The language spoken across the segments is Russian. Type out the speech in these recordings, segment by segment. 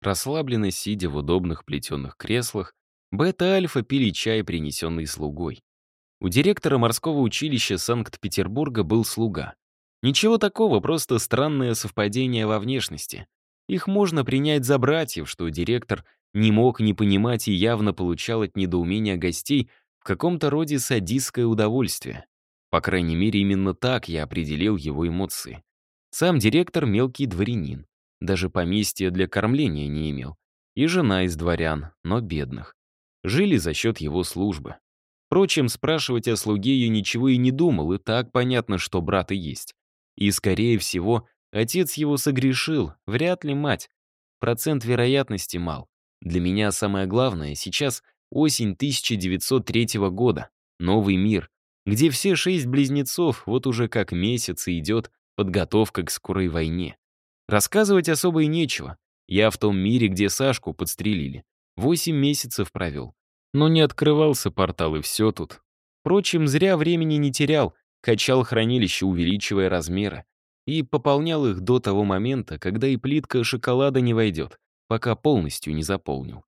Расслабленно сидя в удобных плетеных креслах, Бета-Альфа пили чай, принесенный слугой. У директора морского училища Санкт-Петербурга был слуга. Ничего такого, просто странное совпадение во внешности. Их можно принять за братьев, что директор не мог не понимать и явно получал от недоумения гостей в каком-то роде садистское удовольствие. По крайней мере, именно так я определил его эмоции. Сам директор — мелкий дворянин. Даже поместья для кормления не имел. И жена из дворян, но бедных. Жили за счет его службы. Впрочем, спрашивать о слуге я ничего и не думал, и так понятно, что брат и есть. И, скорее всего, отец его согрешил, вряд ли мать. Процент вероятности мал. Для меня самое главное сейчас осень 1903 года, новый мир, где все шесть близнецов вот уже как месяц идет подготовка к скорой войне. Рассказывать особо и нечего. Я в том мире, где Сашку подстрелили. Восемь месяцев провел. Но не открывался портал, и все тут. Впрочем, зря времени не терял, качал хранилище, увеличивая размеры. И пополнял их до того момента, когда и плитка шоколада не войдет, пока полностью не заполнил.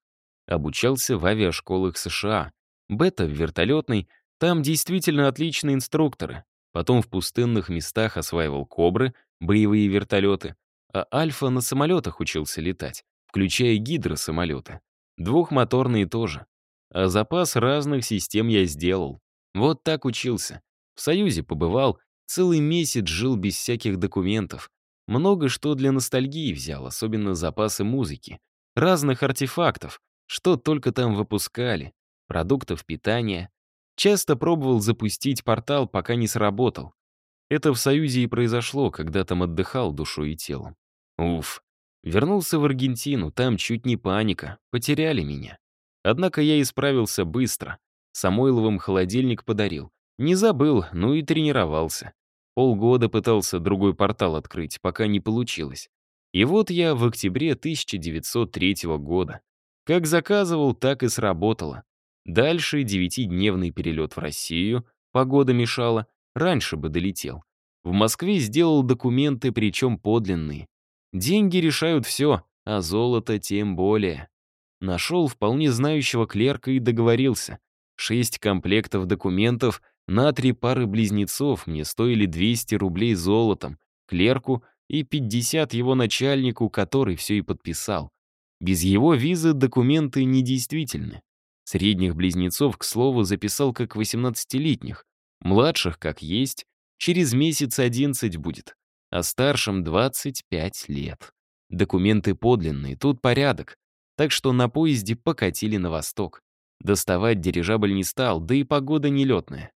Обучался в авиашколах США. Бета в вертолетной, там действительно отличные инструкторы. Потом в пустынных местах осваивал кобры, боевые вертолеты, а Альфа на самолетах учился летать, включая гидросамолеты. Двухмоторные тоже. А запас разных систем я сделал. Вот так учился. В Союзе побывал, целый месяц жил без всяких документов. Много что для ностальгии взял, особенно запасы музыки. Разных артефактов, что только там выпускали. Продуктов питания. Часто пробовал запустить портал, пока не сработал. Это в Союзе и произошло, когда там отдыхал душой и телом. Уф. Вернулся в Аргентину, там чуть не паника, потеряли меня. Однако я исправился быстро. Самойловым холодильник подарил. Не забыл, ну и тренировался. Полгода пытался другой портал открыть, пока не получилось. И вот я в октябре 1903 года. Как заказывал, так и сработало. Дальше девятидневный перелет в Россию, погода мешала, раньше бы долетел. В Москве сделал документы, причем подлинные. Деньги решают все, а золото тем более. Нашел вполне знающего клерка и договорился. Шесть комплектов документов на три пары близнецов мне стоили 200 рублей золотом, клерку и 50 его начальнику, который все и подписал. Без его визы документы недействительны. Средних близнецов, к слову, записал как 18-летних, младших, как есть, через месяц 11 будет, а старшим 25 лет. Документы подлинные, тут порядок, так что на поезде покатили на восток. Доставать дирижабль не стал, да и погода нелетная.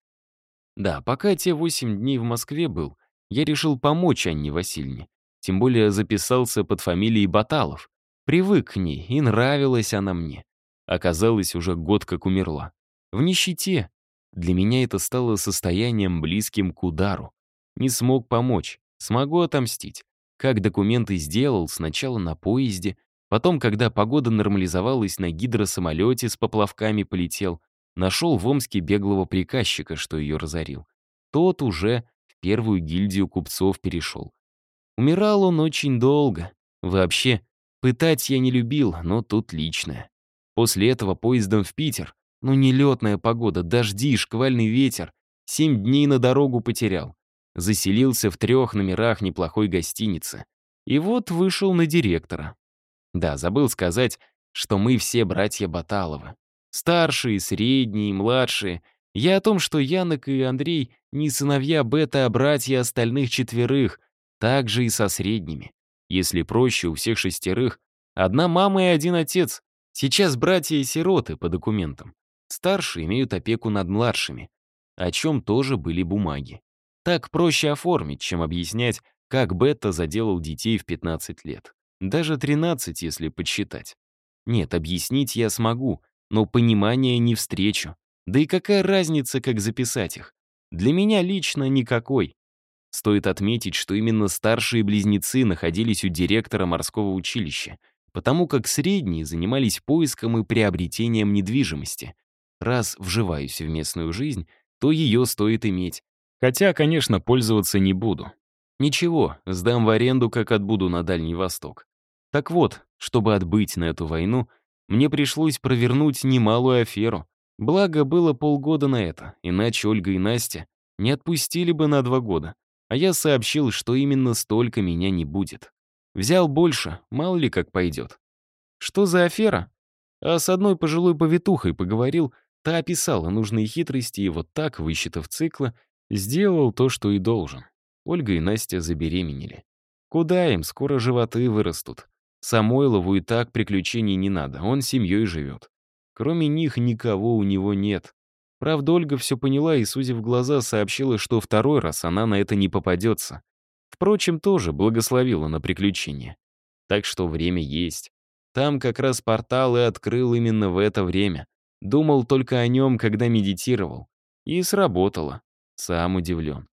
Да, пока те восемь дней в Москве был, я решил помочь Анне Васильевне. Тем более записался под фамилией Баталов. Привык к ней, и нравилась она мне. Оказалось, уже год как умерла. В нищете. Для меня это стало состоянием близким к удару. Не смог помочь, смогу отомстить. Как документы сделал, сначала на поезде, Потом, когда погода нормализовалась, на гидросамолете с поплавками полетел, нашел в Омске беглого приказчика, что ее разорил. Тот уже в первую гильдию купцов перешел. Умирал он очень долго. Вообще, пытать я не любил, но тут личное. После этого поездом в Питер. Ну, нелетная погода, дожди, шквальный ветер. Семь дней на дорогу потерял. Заселился в трех номерах неплохой гостиницы. И вот вышел на директора. Да, забыл сказать, что мы все братья Баталовы. Старшие, средние, младшие. Я о том, что Янок и Андрей не сыновья Бета, а братья остальных четверых, так же и со средними. Если проще, у всех шестерых одна мама и один отец. Сейчас братья и сироты по документам. Старшие имеют опеку над младшими, о чем тоже были бумаги. Так проще оформить, чем объяснять, как Бета заделал детей в 15 лет. Даже 13, если подсчитать. Нет, объяснить я смогу, но понимания не встречу. Да и какая разница, как записать их? Для меня лично никакой. Стоит отметить, что именно старшие близнецы находились у директора морского училища, потому как средние занимались поиском и приобретением недвижимости. Раз вживаюсь в местную жизнь, то ее стоит иметь. Хотя, конечно, пользоваться не буду. Ничего, сдам в аренду, как отбуду на Дальний Восток. Так вот, Чтобы отбыть на эту войну, мне пришлось провернуть немалую аферу. Благо, было полгода на это, иначе Ольга и Настя не отпустили бы на два года. А я сообщил, что именно столько меня не будет. Взял больше, мало ли как пойдет. Что за афера? А с одной пожилой повитухой поговорил, та описала нужные хитрости и вот так, высчитав циклы, сделал то, что и должен. Ольга и Настя забеременели. Куда им, скоро животы вырастут. Самойлову и так приключений не надо, он семьей живет. Кроме них никого у него нет. Правда, Ольга все поняла и, сузив глаза, сообщила, что второй раз она на это не попадется. Впрочем, тоже благословила на приключения. Так что время есть. Там как раз портал и открыл именно в это время. Думал только о нем, когда медитировал. И сработало. Сам удивлен.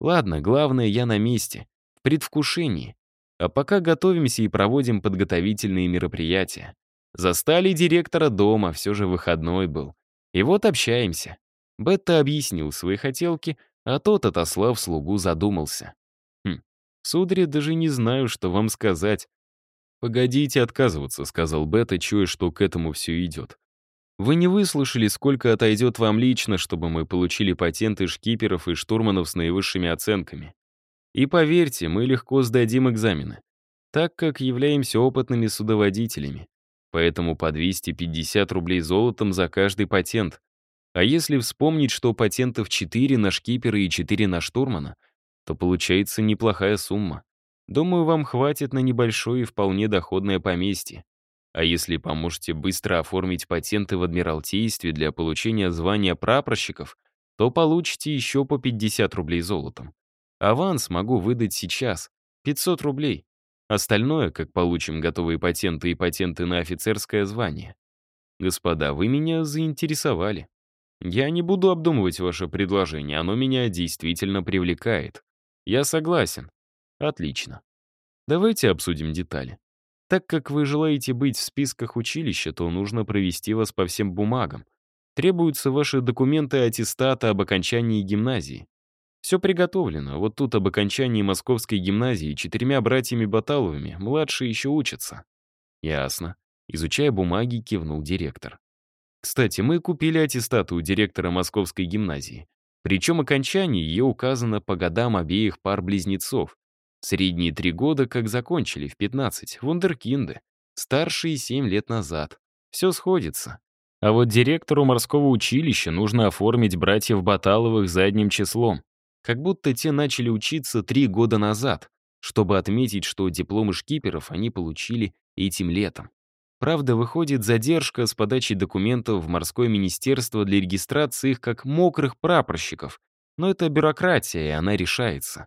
Ладно, главное, я на месте. В предвкушении. А пока готовимся и проводим подготовительные мероприятия. Застали директора дома, все же выходной был. И вот общаемся. Бетта объяснил свои хотелки, а тот, отослав слугу, задумался. «Хм, сударь, даже не знаю, что вам сказать». «Погодите отказываться», — сказал Бетта, чуя, что к этому все идет. «Вы не выслушали, сколько отойдет вам лично, чтобы мы получили патенты шкиперов и штурманов с наивысшими оценками. И поверьте, мы легко сдадим экзамены, так как являемся опытными судоводителями. Поэтому по 250 рублей золотом за каждый патент. А если вспомнить, что патентов 4 на шкипера и 4 на штурмана, то получается неплохая сумма. Думаю, вам хватит на небольшое и вполне доходное поместье. А если поможете быстро оформить патенты в Адмиралтействе для получения звания прапорщиков, то получите еще по 50 рублей золотом. Аванс могу выдать сейчас, 500 рублей. Остальное, как получим готовые патенты и патенты на офицерское звание. Господа, вы меня заинтересовали. Я не буду обдумывать ваше предложение, оно меня действительно привлекает. Я согласен. Отлично. Давайте обсудим детали. Так как вы желаете быть в списках училища, то нужно провести вас по всем бумагам. Требуются ваши документы аттестата об окончании гимназии. Все приготовлено. Вот тут об окончании Московской гимназии четырьмя братьями Баталовыми младшие еще учатся. Ясно. Изучая бумаги, кивнул директор. Кстати, мы купили аттестаты у директора Московской гимназии. Причем окончание ее указано по годам обеих пар близнецов. Средние три года, как закончили, в 15, вундеркинды. Старшие семь лет назад. Все сходится. А вот директору морского училища нужно оформить братьев Баталовых задним числом как будто те начали учиться три года назад, чтобы отметить, что дипломы шкиперов они получили этим летом. Правда, выходит задержка с подачей документов в морское министерство для регистрации их как мокрых прапорщиков, но это бюрократия, и она решается.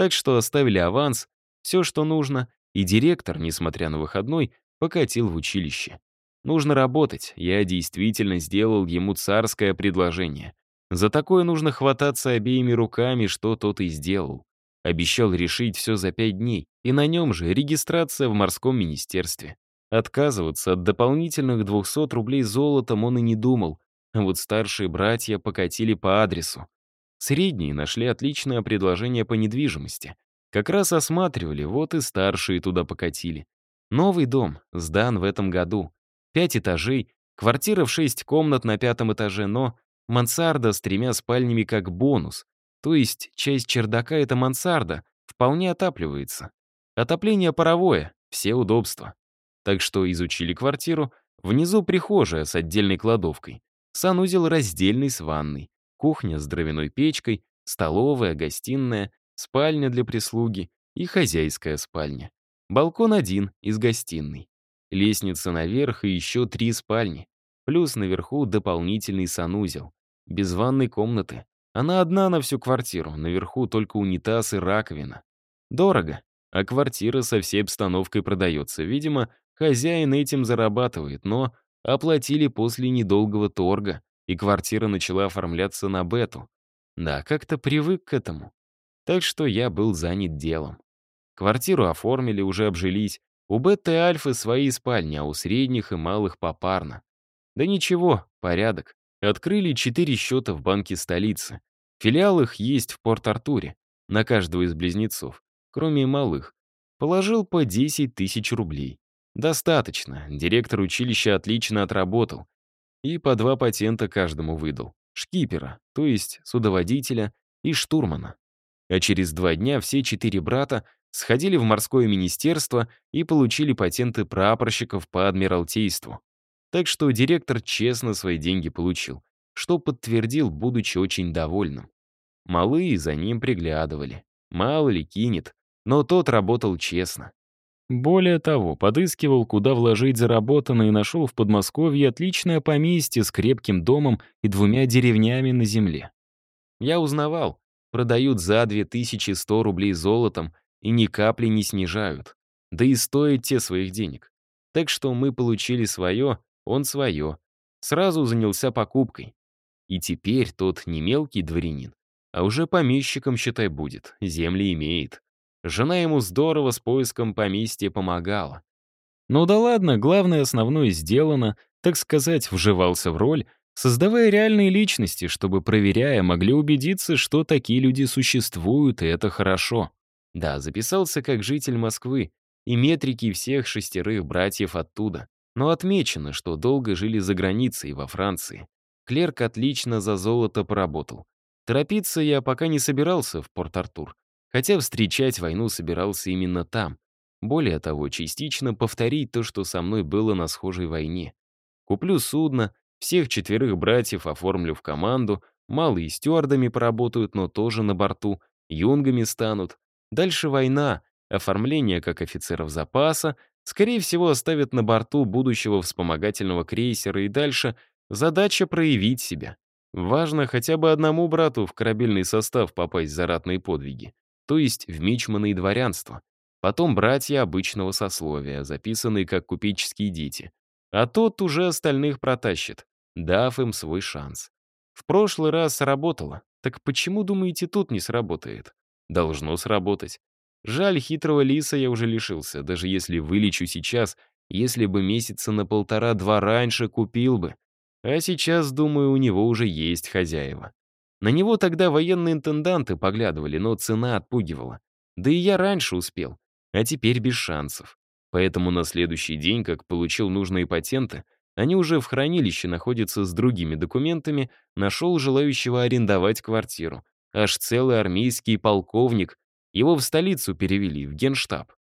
Так что оставили аванс, все, что нужно, и директор, несмотря на выходной, покатил в училище. Нужно работать, я действительно сделал ему царское предложение. За такое нужно хвататься обеими руками, что тот и сделал. Обещал решить все за пять дней, и на нем же регистрация в морском министерстве. Отказываться от дополнительных 200 рублей золотом он и не думал, а вот старшие братья покатили по адресу. Средние нашли отличное предложение по недвижимости. Как раз осматривали, вот и старшие туда покатили. Новый дом, сдан в этом году. Пять этажей, квартира в шесть комнат на пятом этаже, но Мансарда с тремя спальнями как бонус. То есть часть чердака — это мансарда, вполне отапливается. Отопление паровое, все удобства. Так что изучили квартиру. Внизу прихожая с отдельной кладовкой. Санузел раздельный с ванной. Кухня с дровяной печкой, столовая, гостиная, спальня для прислуги и хозяйская спальня. Балкон один из гостиной. Лестница наверх и еще три спальни. Плюс наверху дополнительный санузел без ванной комнаты. Она одна на всю квартиру, наверху только унитаз и раковина. Дорого, а квартира со всей обстановкой продается. Видимо, хозяин этим зарабатывает, но оплатили после недолгого торга, и квартира начала оформляться на бету. Да, как-то привык к этому. Так что я был занят делом. Квартиру оформили, уже обжились. У бета и альфы свои спальни, а у средних и малых попарно. Да ничего, порядок. Открыли четыре счета в банке столицы. Филиал их есть в Порт-Артуре, на каждого из близнецов, кроме малых. Положил по 10 тысяч рублей. Достаточно. Директор училища отлично отработал. И по два патента каждому выдал. Шкипера, то есть судоводителя, и штурмана. А через два дня все четыре брата сходили в морское министерство и получили патенты прапорщиков по адмиралтейству. Так что директор честно свои деньги получил, что подтвердил, будучи очень довольным. Малые за ним приглядывали. Мало ли кинет, но тот работал честно. Более того, подыскивал, куда вложить заработанное и нашел в Подмосковье отличное поместье с крепким домом и двумя деревнями на земле. Я узнавал, продают за 2100 рублей золотом и ни капли не снижают. Да и стоят те своих денег. Так что мы получили свое, он свое. Сразу занялся покупкой. И теперь тот не мелкий дворянин, а уже помещиком, считай, будет, земли имеет. Жена ему здорово с поиском поместья помогала. Ну да ладно, главное основное сделано, так сказать, вживался в роль, создавая реальные личности, чтобы, проверяя, могли убедиться, что такие люди существуют, и это хорошо. Да, записался как житель Москвы, и метрики всех шестерых братьев оттуда. Но отмечено, что долго жили за границей, во Франции. Клерк отлично за золото поработал. Торопиться я пока не собирался в Порт-Артур, хотя встречать войну собирался именно там. Более того, частично повторить то, что со мной было на схожей войне. Куплю судно, всех четверых братьев оформлю в команду, малые стюардами поработают, но тоже на борту, юнгами станут. Дальше война, оформление как офицеров запаса, скорее всего, оставят на борту будущего вспомогательного крейсера и дальше задача проявить себя. Важно хотя бы одному брату в корабельный состав попасть за ратные подвиги, то есть в мичманы и дворянство. Потом братья обычного сословия, записанные как купеческие дети. А тот уже остальных протащит, дав им свой шанс. В прошлый раз сработало. Так почему, думаете, тут не сработает? Должно сработать. Жаль, хитрого лиса я уже лишился, даже если вылечу сейчас, если бы месяца на полтора-два раньше купил бы. А сейчас, думаю, у него уже есть хозяева. На него тогда военные интенданты поглядывали, но цена отпугивала. Да и я раньше успел, а теперь без шансов. Поэтому на следующий день, как получил нужные патенты, они уже в хранилище находятся с другими документами, нашел желающего арендовать квартиру. Аж целый армейский полковник его в столицу перевели, в генштаб.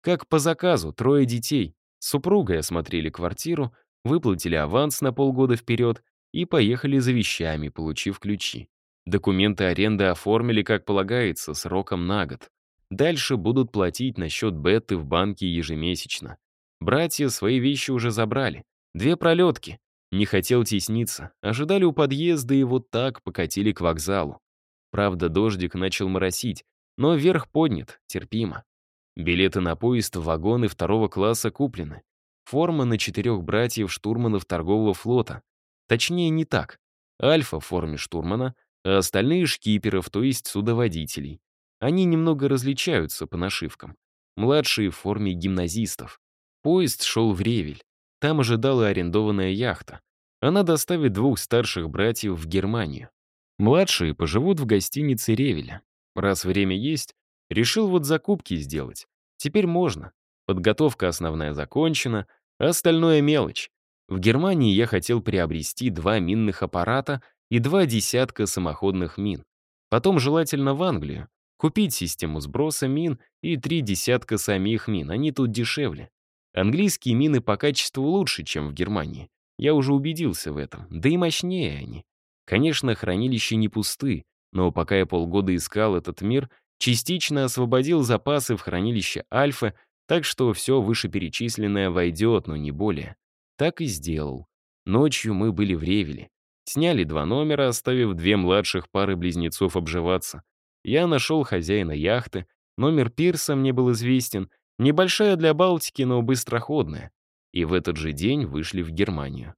Как по заказу, трое детей. С супругой осмотрели квартиру, выплатили аванс на полгода вперед и поехали за вещами, получив ключи. Документы аренды оформили, как полагается, сроком на год. Дальше будут платить на счет Бетты в банке ежемесячно. Братья свои вещи уже забрали. Две пролетки. Не хотел тесниться. Ожидали у подъезда и вот так покатили к вокзалу. Правда, дождик начал моросить, но вверх поднят, терпимо. Билеты на поезд в вагоны второго класса куплены. Форма на четырех братьев штурманов торгового флота. Точнее, не так. Альфа в форме штурмана, а остальные шкиперов, то есть судоводителей. Они немного различаются по нашивкам. Младшие в форме гимназистов. Поезд шел в Ревель. Там ожидала арендованная яхта. Она доставит двух старших братьев в Германию. Младшие поживут в гостинице Ревеля. Раз время есть, решил вот закупки сделать. Теперь можно. Подготовка основная закончена, а остальное мелочь. В Германии я хотел приобрести два минных аппарата и два десятка самоходных мин. Потом желательно в Англию. Купить систему сброса мин и три десятка самих мин, они тут дешевле. Английские мины по качеству лучше, чем в Германии. Я уже убедился в этом, да и мощнее они. Конечно, хранилища не пусты, но пока я полгода искал этот мир, частично освободил запасы в хранилище Альфа, так что все вышеперечисленное войдет, но не более. Так и сделал. Ночью мы были в Ревеле. Сняли два номера, оставив две младших пары близнецов обживаться. Я нашел хозяина яхты, номер пирса мне был известен, небольшая для Балтики, но быстроходная. И в этот же день вышли в Германию.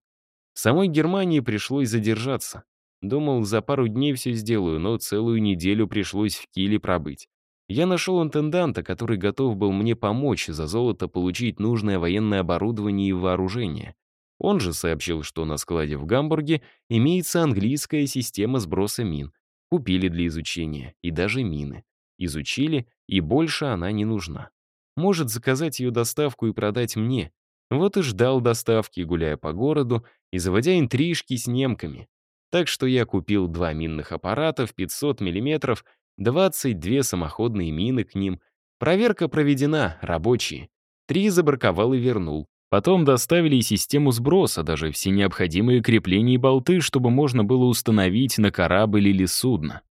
В самой Германии пришлось задержаться. Думал, за пару дней все сделаю, но целую неделю пришлось в Киле пробыть. Я нашел интенданта, который готов был мне помочь за золото получить нужное военное оборудование и вооружение. Он же сообщил, что на складе в Гамбурге имеется английская система сброса мин. Купили для изучения, и даже мины. Изучили, и больше она не нужна. Может заказать ее доставку и продать мне. Вот и ждал доставки, гуляя по городу и заводя интрижки с немками. Так что я купил два минных аппарата в 500 мм, 22 самоходные мины к ним. Проверка проведена, рабочие. Три забраковал и вернул. Потом доставили систему сброса, даже все необходимые крепления и болты, чтобы можно было установить на корабль или судно.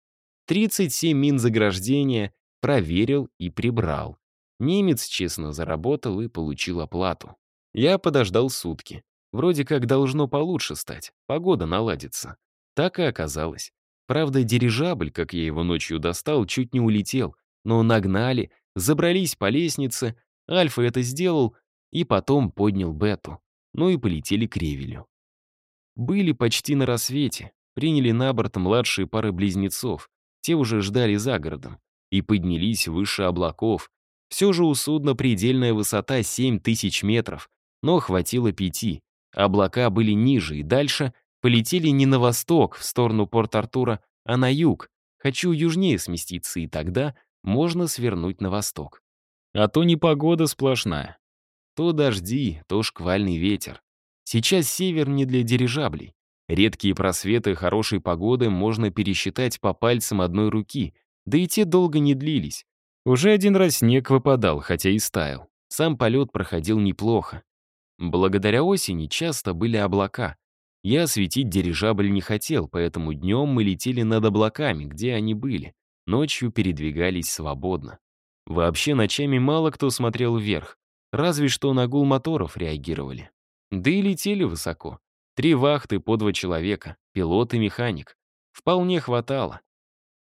37 мин заграждения проверил и прибрал. Немец честно заработал и получил оплату. Я подождал сутки. Вроде как должно получше стать, погода наладится. Так и оказалось. Правда, дирижабль, как я его ночью достал, чуть не улетел, но нагнали, забрались по лестнице, Альфа это сделал и потом поднял Бету. Ну и полетели к Ревелю. Были почти на рассвете, приняли на борт младшие пары близнецов, те уже ждали за городом, и поднялись выше облаков. Все же у судна предельная высота 7 тысяч метров, но хватило пяти. Облака были ниже, и дальше полетели не на восток, в сторону Порт-Артура, а на юг. Хочу южнее сместиться, и тогда можно свернуть на восток. А то непогода сплошная. То дожди, то шквальный ветер. Сейчас север не для дирижаблей. Редкие просветы хорошей погоды можно пересчитать по пальцам одной руки, да и те долго не длились. Уже один раз снег выпадал, хотя и стаял. Сам полет проходил неплохо. Благодаря осени часто были облака. Я осветить дирижабль не хотел, поэтому днем мы летели над облаками, где они были. Ночью передвигались свободно. Вообще ночами мало кто смотрел вверх. Разве что на гул моторов реагировали. Да и летели высоко. Три вахты по два человека, пилот и механик. Вполне хватало.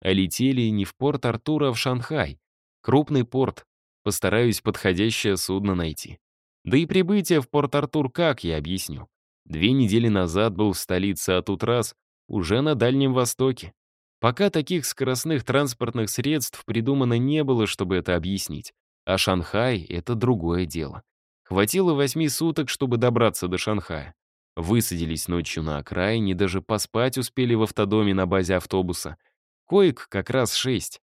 А летели не в порт Артура, а в Шанхай. Крупный порт. Постараюсь подходящее судно найти. Да и прибытие в Порт-Артур как, я объясню. Две недели назад был в столице, а тут раз — уже на Дальнем Востоке. Пока таких скоростных транспортных средств придумано не было, чтобы это объяснить. А Шанхай — это другое дело. Хватило восьми суток, чтобы добраться до Шанхая. Высадились ночью на окраине, даже поспать успели в автодоме на базе автобуса. Коек как раз шесть.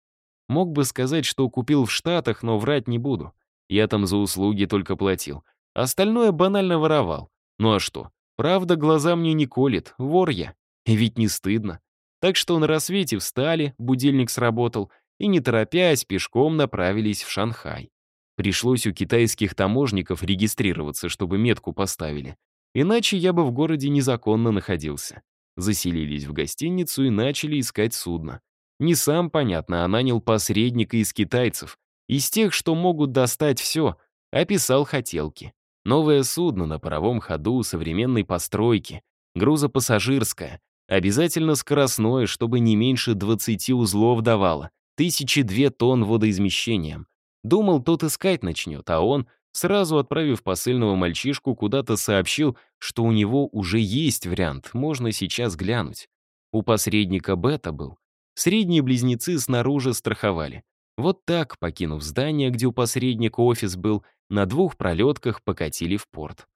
Мог бы сказать, что купил в Штатах, но врать не буду. Я там за услуги только платил. Остальное банально воровал. Ну а что? Правда, глаза мне не колет, вор я. И ведь не стыдно. Так что на рассвете встали, будильник сработал, и, не торопясь, пешком направились в Шанхай. Пришлось у китайских таможников регистрироваться, чтобы метку поставили. Иначе я бы в городе незаконно находился. Заселились в гостиницу и начали искать судно. Не сам, понятно, а нанял посредника из китайцев, из тех, что могут достать все, описал хотелки. Новое судно на паровом ходу современной постройки, грузопассажирское, обязательно скоростное, чтобы не меньше 20 узлов давало, тысячи две тонн водоизмещением. Думал, тот искать начнет, а он, сразу отправив посыльного мальчишку, куда-то сообщил, что у него уже есть вариант, можно сейчас глянуть. У посредника бета был. Средние близнецы снаружи страховали. Вот так, покинув здание, где у посредника офис был, на двух пролетках покатили в порт.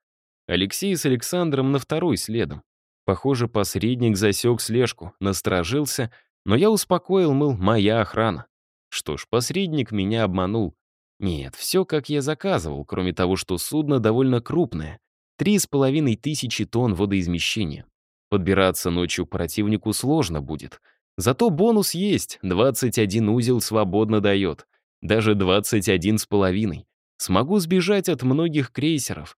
Алексей с Александром на второй следом. Похоже, посредник засек слежку, насторожился, но я успокоил, мыл, моя охрана. Что ж, посредник меня обманул. Нет, все как я заказывал, кроме того, что судно довольно крупное. Три с половиной тысячи тонн водоизмещения. Подбираться ночью противнику сложно будет — Зато бонус есть, 21 узел свободно дает. Даже 21 с половиной. Смогу сбежать от многих крейсеров.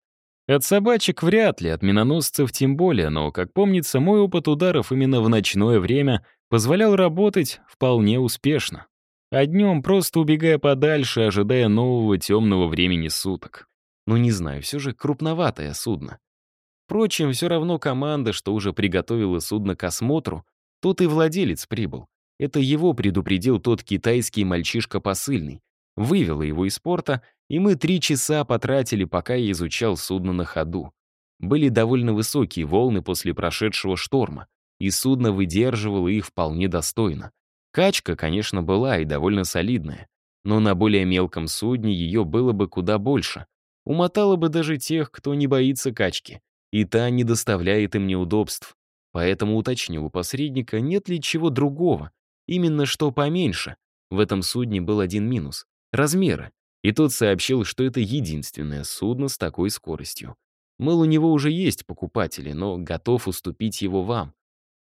От собачек вряд ли, от миноносцев тем более, но, как помнится, мой опыт ударов именно в ночное время позволял работать вполне успешно. А днем просто убегая подальше, ожидая нового темного времени суток. Ну не знаю, все же крупноватое судно. Впрочем, все равно команда, что уже приготовила судно к осмотру, Тут и владелец прибыл. Это его предупредил тот китайский мальчишка посыльный. Вывела его из порта, и мы три часа потратили, пока я изучал судно на ходу. Были довольно высокие волны после прошедшего шторма, и судно выдерживало их вполне достойно. Качка, конечно, была и довольно солидная, но на более мелком судне ее было бы куда больше. Умотало бы даже тех, кто не боится качки, и та не доставляет им неудобств. Поэтому уточнил у посредника, нет ли чего другого, именно что поменьше. В этом судне был один минус — размеры. И тот сообщил, что это единственное судно с такой скоростью. Мол, у него уже есть покупатели, но готов уступить его вам.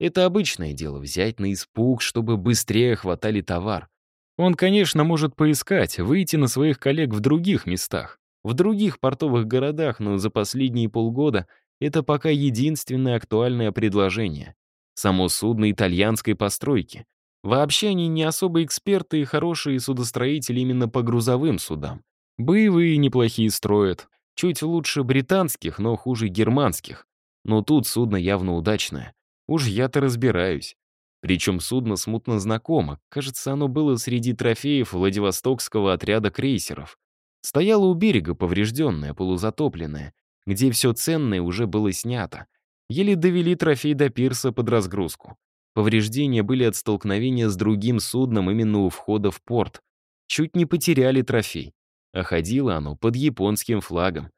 Это обычное дело — взять на испуг, чтобы быстрее хватали товар. Он, конечно, может поискать, выйти на своих коллег в других местах, в других портовых городах, но за последние полгода это пока единственное актуальное предложение. Само судно итальянской постройки. Вообще они не особо эксперты и хорошие судостроители именно по грузовым судам. Боевые неплохие строят, чуть лучше британских, но хуже германских. Но тут судно явно удачное. Уж я-то разбираюсь. Причем судно смутно знакомо. Кажется, оно было среди трофеев Владивостокского отряда крейсеров. Стояло у берега поврежденное, полузатопленное, где все ценное уже было снято. Еле довели трофей до пирса под разгрузку. Повреждения были от столкновения с другим судном именно у входа в порт. Чуть не потеряли трофей. А ходило оно под японским флагом.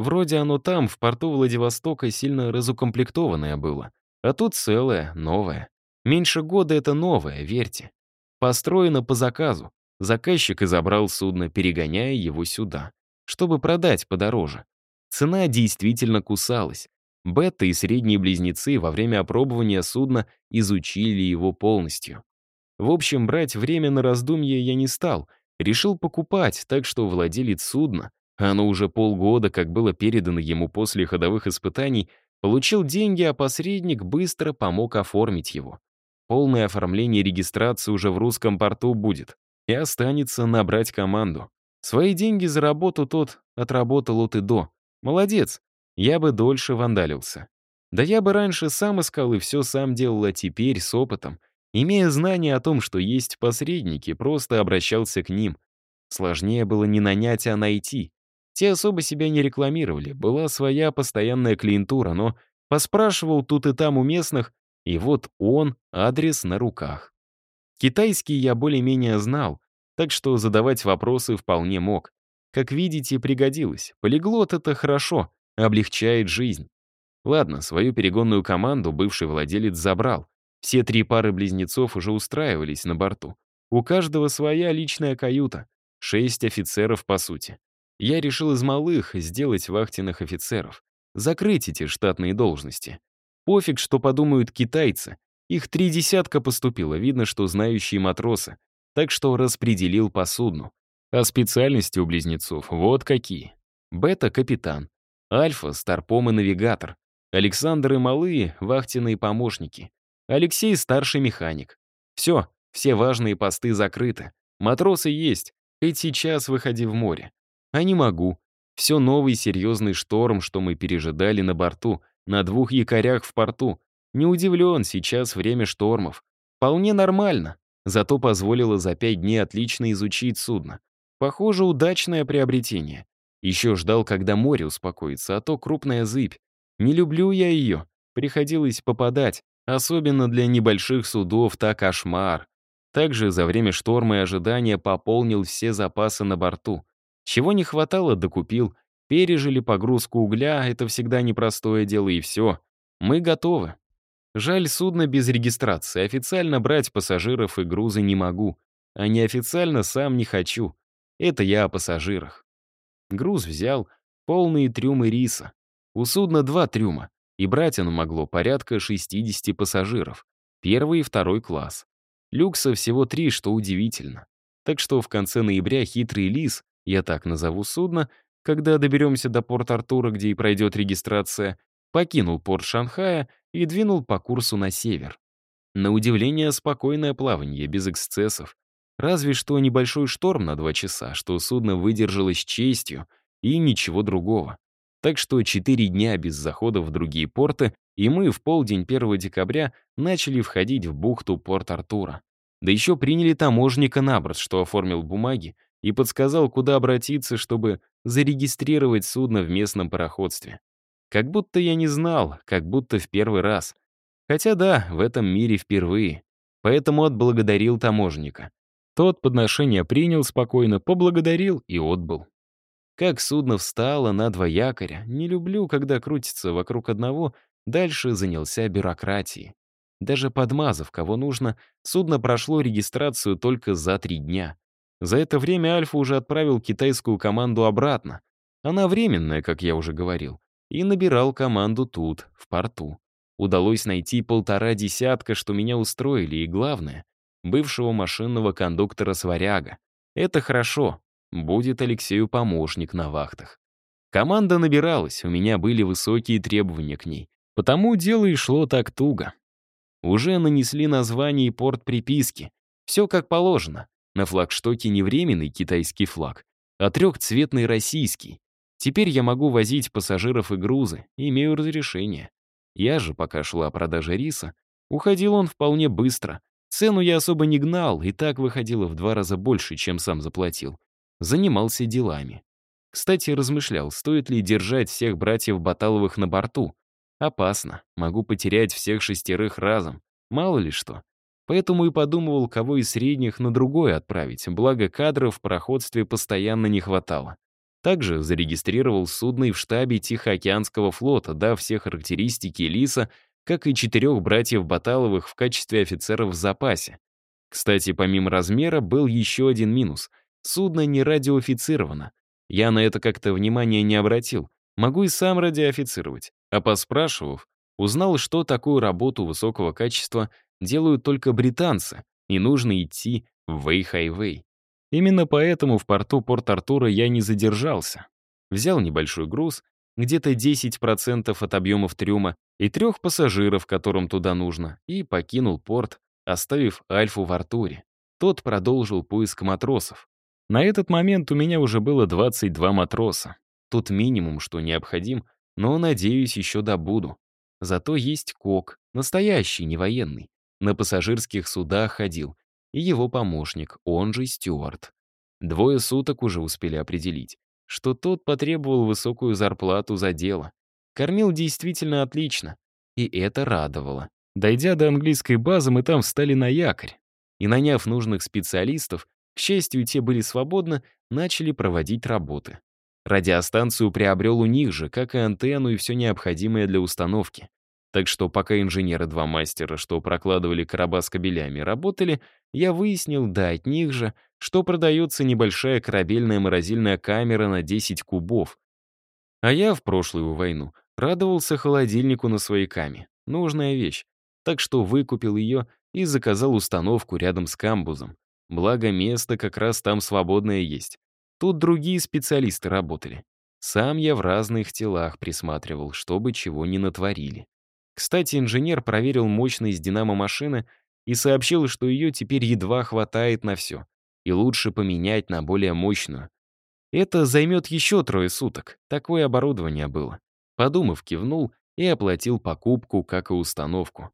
Вроде оно там, в порту Владивостока, сильно разукомплектованное было. А тут целое, новое. Меньше года это новое, верьте. Построено по заказу. Заказчик и забрал судно, перегоняя его сюда, чтобы продать подороже. Цена действительно кусалась. Бета и средние близнецы во время опробования судна изучили его полностью. В общем, брать время на раздумье я не стал. Решил покупать, так что владелец судна, а оно уже полгода, как было передано ему после ходовых испытаний, получил деньги, а посредник быстро помог оформить его. Полное оформление регистрации уже в русском порту будет. И останется набрать команду. Свои деньги за работу тот отработал от и до. Молодец. Я бы дольше вандалился. Да я бы раньше сам искал и все сам делал, а теперь с опытом, имея знание о том, что есть посредники, просто обращался к ним. Сложнее было не нанять, а найти. Те особо себя не рекламировали, была своя постоянная клиентура, но поспрашивал тут и там у местных, и вот он, адрес на руках. Китайский я более-менее знал, так что задавать вопросы вполне мог. Как видите, пригодилось. Полиглот — это хорошо, облегчает жизнь. Ладно, свою перегонную команду бывший владелец забрал. Все три пары близнецов уже устраивались на борту. У каждого своя личная каюта. Шесть офицеров, по сути. Я решил из малых сделать вахтенных офицеров. Закрыть эти штатные должности. Пофиг, что подумают китайцы. Их три десятка поступило, видно, что знающие матросы. Так что распределил по судну. А специальности у близнецов вот какие. Бета — капитан. Альфа — старпом и навигатор. Александр и Малые — вахтенные помощники. Алексей — старший механик. Все, все важные посты закрыты. Матросы есть, хоть сейчас выходи в море. А не могу. Все новый серьезный шторм, что мы пережидали на борту, на двух якорях в порту. Не удивлен, сейчас время штормов. Вполне нормально. Зато позволило за пять дней отлично изучить судно. Похоже, удачное приобретение. Еще ждал, когда море успокоится, а то крупная зыбь. Не люблю я ее. Приходилось попадать. Особенно для небольших судов, так кошмар. Также за время шторма и ожидания пополнил все запасы на борту. Чего не хватало, докупил. Пережили погрузку угля, это всегда непростое дело, и все. Мы готовы. Жаль, судно без регистрации. Официально брать пассажиров и грузы не могу. А неофициально сам не хочу. Это я о пассажирах. Груз взял, полные трюмы риса. У судна два трюма, и брать оно могло порядка 60 пассажиров. Первый и второй класс. Люкса всего три, что удивительно. Так что в конце ноября хитрый лис, я так назову судно, когда доберемся до Порт-Артура, где и пройдет регистрация, покинул порт Шанхая и двинул по курсу на север. На удивление, спокойное плавание, без эксцессов. Разве что небольшой шторм на два часа, что судно выдержало с честью, и ничего другого. Так что четыре дня без захода в другие порты, и мы в полдень 1 декабря начали входить в бухту Порт-Артура. Да еще приняли таможника на борт, что оформил бумаги, и подсказал, куда обратиться, чтобы зарегистрировать судно в местном пароходстве. Как будто я не знал, как будто в первый раз. Хотя да, в этом мире впервые. Поэтому отблагодарил таможника. Тот подношение принял спокойно, поблагодарил и отбыл. Как судно встало на два якоря, не люблю, когда крутится вокруг одного, дальше занялся бюрократией. Даже подмазав, кого нужно, судно прошло регистрацию только за три дня. За это время Альфа уже отправил китайскую команду обратно. Она временная, как я уже говорил. и набирал команду тут, в порту. Удалось найти полтора десятка, что меня устроили, и главное, бывшего машинного кондуктора Сваряга. Это хорошо, будет Алексею помощник на вахтах. Команда набиралась, у меня были высокие требования к ней. Потому дело и шло так туго. Уже нанесли название и порт приписки. Все как положено. На флагштоке не временный китайский флаг, а трехцветный российский. Теперь я могу возить пассажиров и грузы, имею разрешение. Я же, пока шла продажа риса, уходил он вполне быстро. Цену я особо не гнал, и так выходило в два раза больше, чем сам заплатил. Занимался делами. Кстати, размышлял, стоит ли держать всех братьев Баталовых на борту. Опасно, могу потерять всех шестерых разом, мало ли что. Поэтому и подумывал, кого из средних на другое отправить, благо кадров в пароходстве постоянно не хватало. Также зарегистрировал судно и в штабе Тихоокеанского флота, дав все характеристики Лиса, как и четырех братьев Баталовых в качестве офицеров в запасе. Кстати, помимо размера, был еще один минус. Судно не радиоофицировано. Я на это как-то внимания не обратил. Могу и сам радиоофицировать. А поспрашивав, узнал, что такую работу высокого качества делают только британцы, и нужно идти в Вэй-Хайвей. Именно поэтому в порту Порт-Артура я не задержался. Взял небольшой груз, где-то 10% от объемов трюма, и трех пассажиров, которым туда нужно, и покинул порт, оставив Альфу в Артуре. Тот продолжил поиск матросов. На этот момент у меня уже было 22 матроса. Тут минимум, что необходим, но, надеюсь, еще добуду. Зато есть Кок, настоящий, не военный. На пассажирских судах ходил, и его помощник, он же Стюарт. Двое суток уже успели определить, что тот потребовал высокую зарплату за дело. Кормил действительно отлично, и это радовало. Дойдя до английской базы, мы там встали на якорь. И наняв нужных специалистов, к счастью, те были свободны, начали проводить работы. Радиостанцию приобрел у них же, как и антенну и все необходимое для установки. Так что пока инженеры-два мастера, что прокладывали короба с кабелями, работали, я выяснил, да, от них же, что продается небольшая корабельная морозильная камера на 10 кубов. А я в прошлую войну радовался холодильнику на своей каме. Нужная вещь. Так что выкупил ее и заказал установку рядом с камбузом. Благо, место как раз там свободное есть. Тут другие специалисты работали. Сам я в разных телах присматривал, чтобы чего не натворили. Кстати, инженер проверил мощность динамо-машины и сообщил, что ее теперь едва хватает на все, и лучше поменять на более мощную. Это займет еще трое суток, такое оборудование было. Подумав, кивнул и оплатил покупку, как и установку.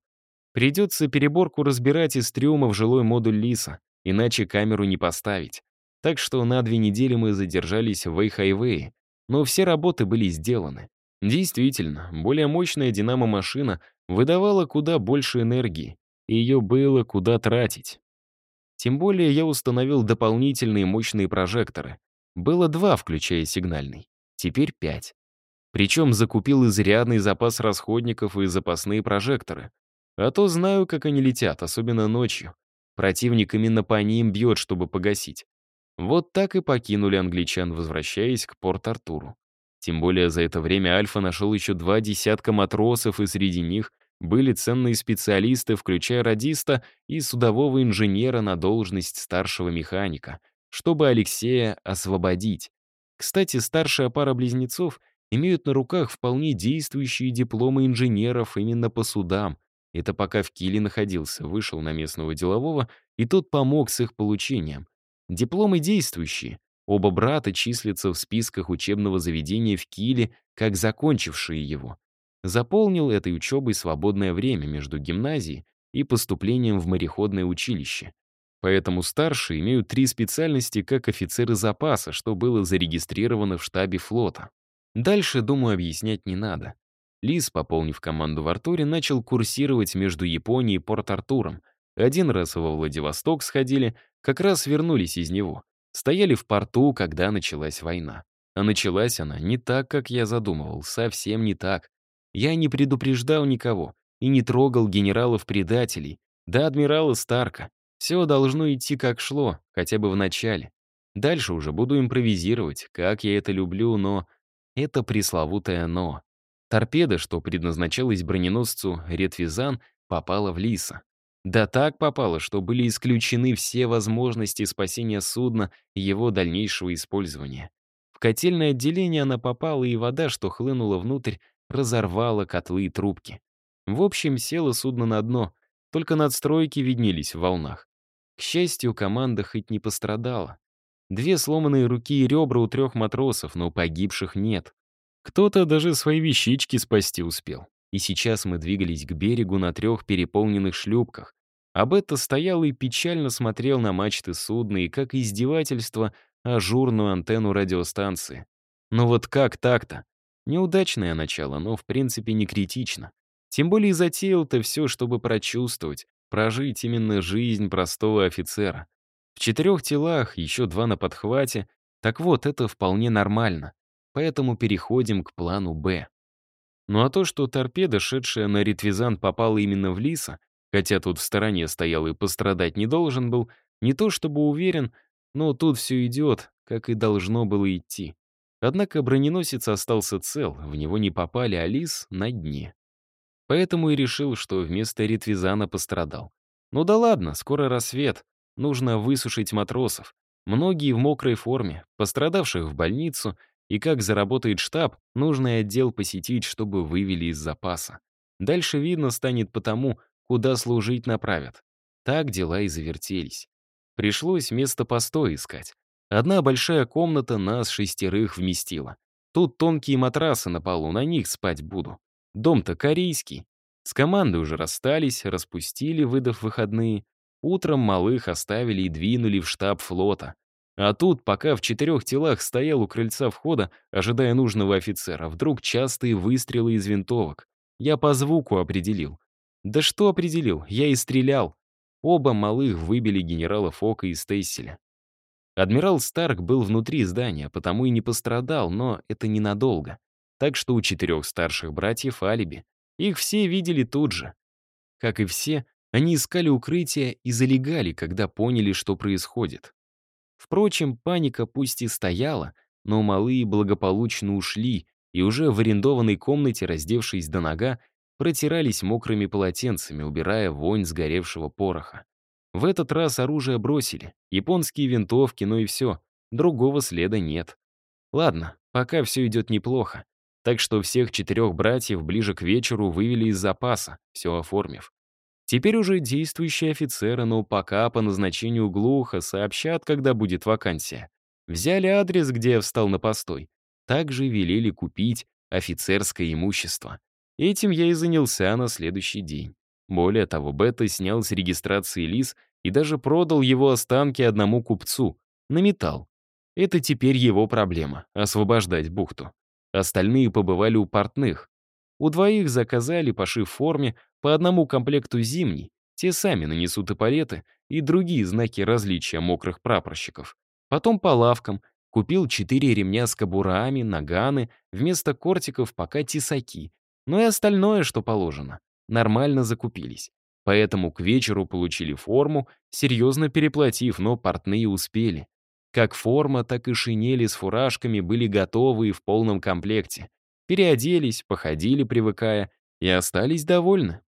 Придется переборку разбирать из трюма в жилой модуль Лиса, иначе камеру не поставить. Так что на две недели мы задержались в Вейхайвее, но все работы были сделаны. Действительно, более мощная динамо-машина выдавала куда больше энергии, и ее было куда тратить. Тем более я установил дополнительные мощные прожекторы. Было два, включая сигнальный. Теперь пять. Причем закупил изрядный запас расходников и запасные прожекторы. А то знаю, как они летят, особенно ночью. Противник именно по ним бьет, чтобы погасить. Вот так и покинули англичан, возвращаясь к Порт-Артуру. Тем более за это время Альфа нашел еще два десятка матросов, и среди них были ценные специалисты, включая радиста и судового инженера на должность старшего механика, чтобы Алексея освободить. Кстати, старшая пара близнецов имеют на руках вполне действующие дипломы инженеров именно по судам. Это пока в Киле находился, вышел на местного делового, и тот помог с их получением. Дипломы действующие, Оба брата числятся в списках учебного заведения в Киле как закончившие его. Заполнил этой учебой свободное время между гимназией и поступлением в мореходное училище. Поэтому старшие имеют три специальности как офицеры запаса, что было зарегистрировано в штабе флота. Дальше, думаю, объяснять не надо. Лис, пополнив команду в Артуре, начал курсировать между Японией и Порт-Артуром. Один раз во Владивосток сходили, как раз вернулись из него стояли в порту, когда началась война. А началась она не так, как я задумывал, совсем не так. Я не предупреждал никого и не трогал генералов-предателей, да адмирала Старка. Все должно идти как шло, хотя бы в начале. Дальше уже буду импровизировать, как я это люблю, но... Это пресловутое «но». Торпеда, что предназначалась броненосцу Ретвизан, попала в Лиса. Да так попала, что были исключены все возможности спасения судна и его дальнейшего использования. В котельное отделение она попала, и вода, что хлынула внутрь, разорвала котлы и трубки. В общем, село судно на дно, только надстройки виднелись в волнах. К счастью, команда хоть не пострадала. Две сломанные руки и ребра у трех матросов, но погибших нет. Кто-то даже свои вещички спасти успел. И сейчас мы двигались к берегу на трех переполненных шлюпках. Абетта стоял и печально смотрел на мачты судна и как издевательство ажурную антенну радиостанции. Но вот как так-то? Неудачное начало, но в принципе не критично. Тем более затеял-то все, чтобы прочувствовать, прожить именно жизнь простого офицера. В четырех телах, еще два на подхвате. Так вот, это вполне нормально. Поэтому переходим к плану «Б». Ну а то, что торпеда, шедшая на ретвизан, попала именно в Лиса, хотя тут в стороне стоял и пострадать не должен был, не то чтобы уверен, но тут все идет, как и должно было идти. Однако броненосец остался цел, в него не попали, а Лис — на дне. Поэтому и решил, что вместо ретвизана пострадал. Ну да ладно, скоро рассвет, нужно высушить матросов. Многие в мокрой форме, пострадавших в больницу, и как заработает штаб, нужный отдел посетить, чтобы вывели из запаса. Дальше видно станет потому, куда служить направят. Так дела и завертелись. Пришлось место постоя искать. Одна большая комната нас шестерых вместила. Тут тонкие матрасы на полу, на них спать буду. Дом-то корейский. С командой уже расстались, распустили, выдав выходные. Утром малых оставили и двинули в штаб флота. А тут, пока в четырех телах стоял у крыльца входа, ожидая нужного офицера, вдруг частые выстрелы из винтовок. Я по звуку определил. Да что определил, я и стрелял. Оба малых выбили генерала Фока и Стейселя. Адмирал Старк был внутри здания, потому и не пострадал, но это ненадолго. Так что у четырех старших братьев алиби. Их все видели тут же. Как и все, они искали укрытие и залегали, когда поняли, что происходит. Впрочем, паника пусть и стояла, но малые благополучно ушли и уже в арендованной комнате, раздевшись до нога, протирались мокрыми полотенцами, убирая вонь сгоревшего пороха. В этот раз оружие бросили, японские винтовки, ну и все, другого следа нет. Ладно, пока все идет неплохо. Так что всех четырех братьев ближе к вечеру вывели из запаса, все оформив. Теперь уже действующие офицеры, но пока по назначению глухо сообщат, когда будет вакансия. Взяли адрес, где я встал на постой. Также велели купить офицерское имущество. Этим я и занялся на следующий день. Более того, Бета снял с регистрации лис и даже продал его останки одному купцу на металл. Это теперь его проблема — освобождать бухту. Остальные побывали у портных. У двоих заказали, пошив форме, по одному комплекту зимний, те сами нанесут эполеты и другие знаки различия мокрых прапорщиков. Потом по лавкам, купил четыре ремня с кобурами, наганы, вместо кортиков пока тесаки, ну и остальное, что положено. Нормально закупились. Поэтому к вечеру получили форму, серьезно переплатив, но портные успели. Как форма, так и шинели с фуражками были готовы и в полном комплекте. Переоделись, походили, привыкая, и остались довольны.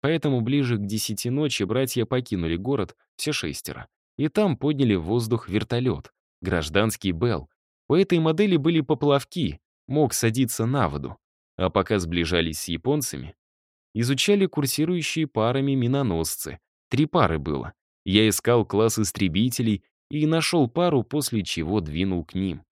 Поэтому ближе к десяти ночи братья покинули город, все шестеро. И там подняли в воздух вертолет, гражданский Белл. У этой модели были поплавки, мог садиться на воду. А пока сближались с японцами, изучали курсирующие парами миноносцы. Три пары было. Я искал класс истребителей и нашел пару, после чего двинул к ним.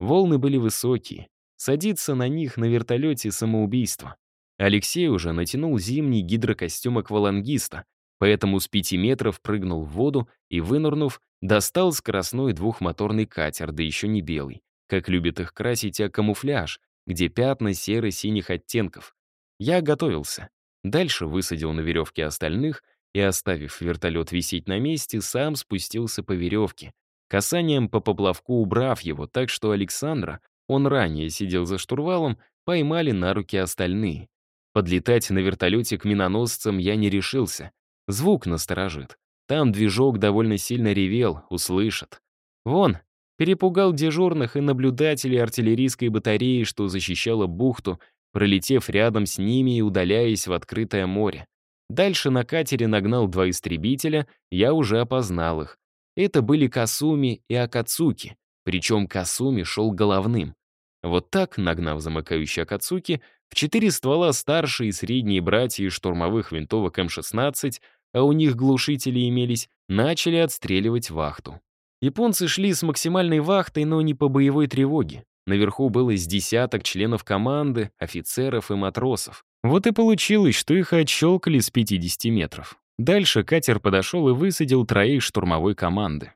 Волны были высокие. Садиться на них на вертолете — самоубийство. Алексей уже натянул зимний гидрокостюм аквалангиста, поэтому с пяти метров прыгнул в воду и, вынырнув, достал скоростной двухмоторный катер, да еще не белый, как любит их красить, а камуфляж, где пятна серо-синих оттенков. Я готовился. Дальше высадил на веревке остальных и, оставив вертолет висеть на месте, сам спустился по веревке, касанием по поплавку убрав его так, что Александра, он ранее сидел за штурвалом, поймали на руки остальные. Подлетать на вертолете к миноносцам я не решился. Звук насторожит. Там движок довольно сильно ревел, услышат. Вон, перепугал дежурных и наблюдателей артиллерийской батареи, что защищала бухту, пролетев рядом с ними и удаляясь в открытое море. Дальше на катере нагнал два истребителя, я уже опознал их. Это были Касуми и Акацуки, причем Касуми шел головным. Вот так, нагнав замыкающий Акацуки, в четыре ствола старшие и средние братья штурмовых винтовок М-16, а у них глушители имелись, начали отстреливать вахту. Японцы шли с максимальной вахтой, но не по боевой тревоге. Наверху было с десяток членов команды, офицеров и матросов. Вот и получилось, что их отщелкали с 50 метров. Дальше катер подошел и высадил троих штурмовой команды.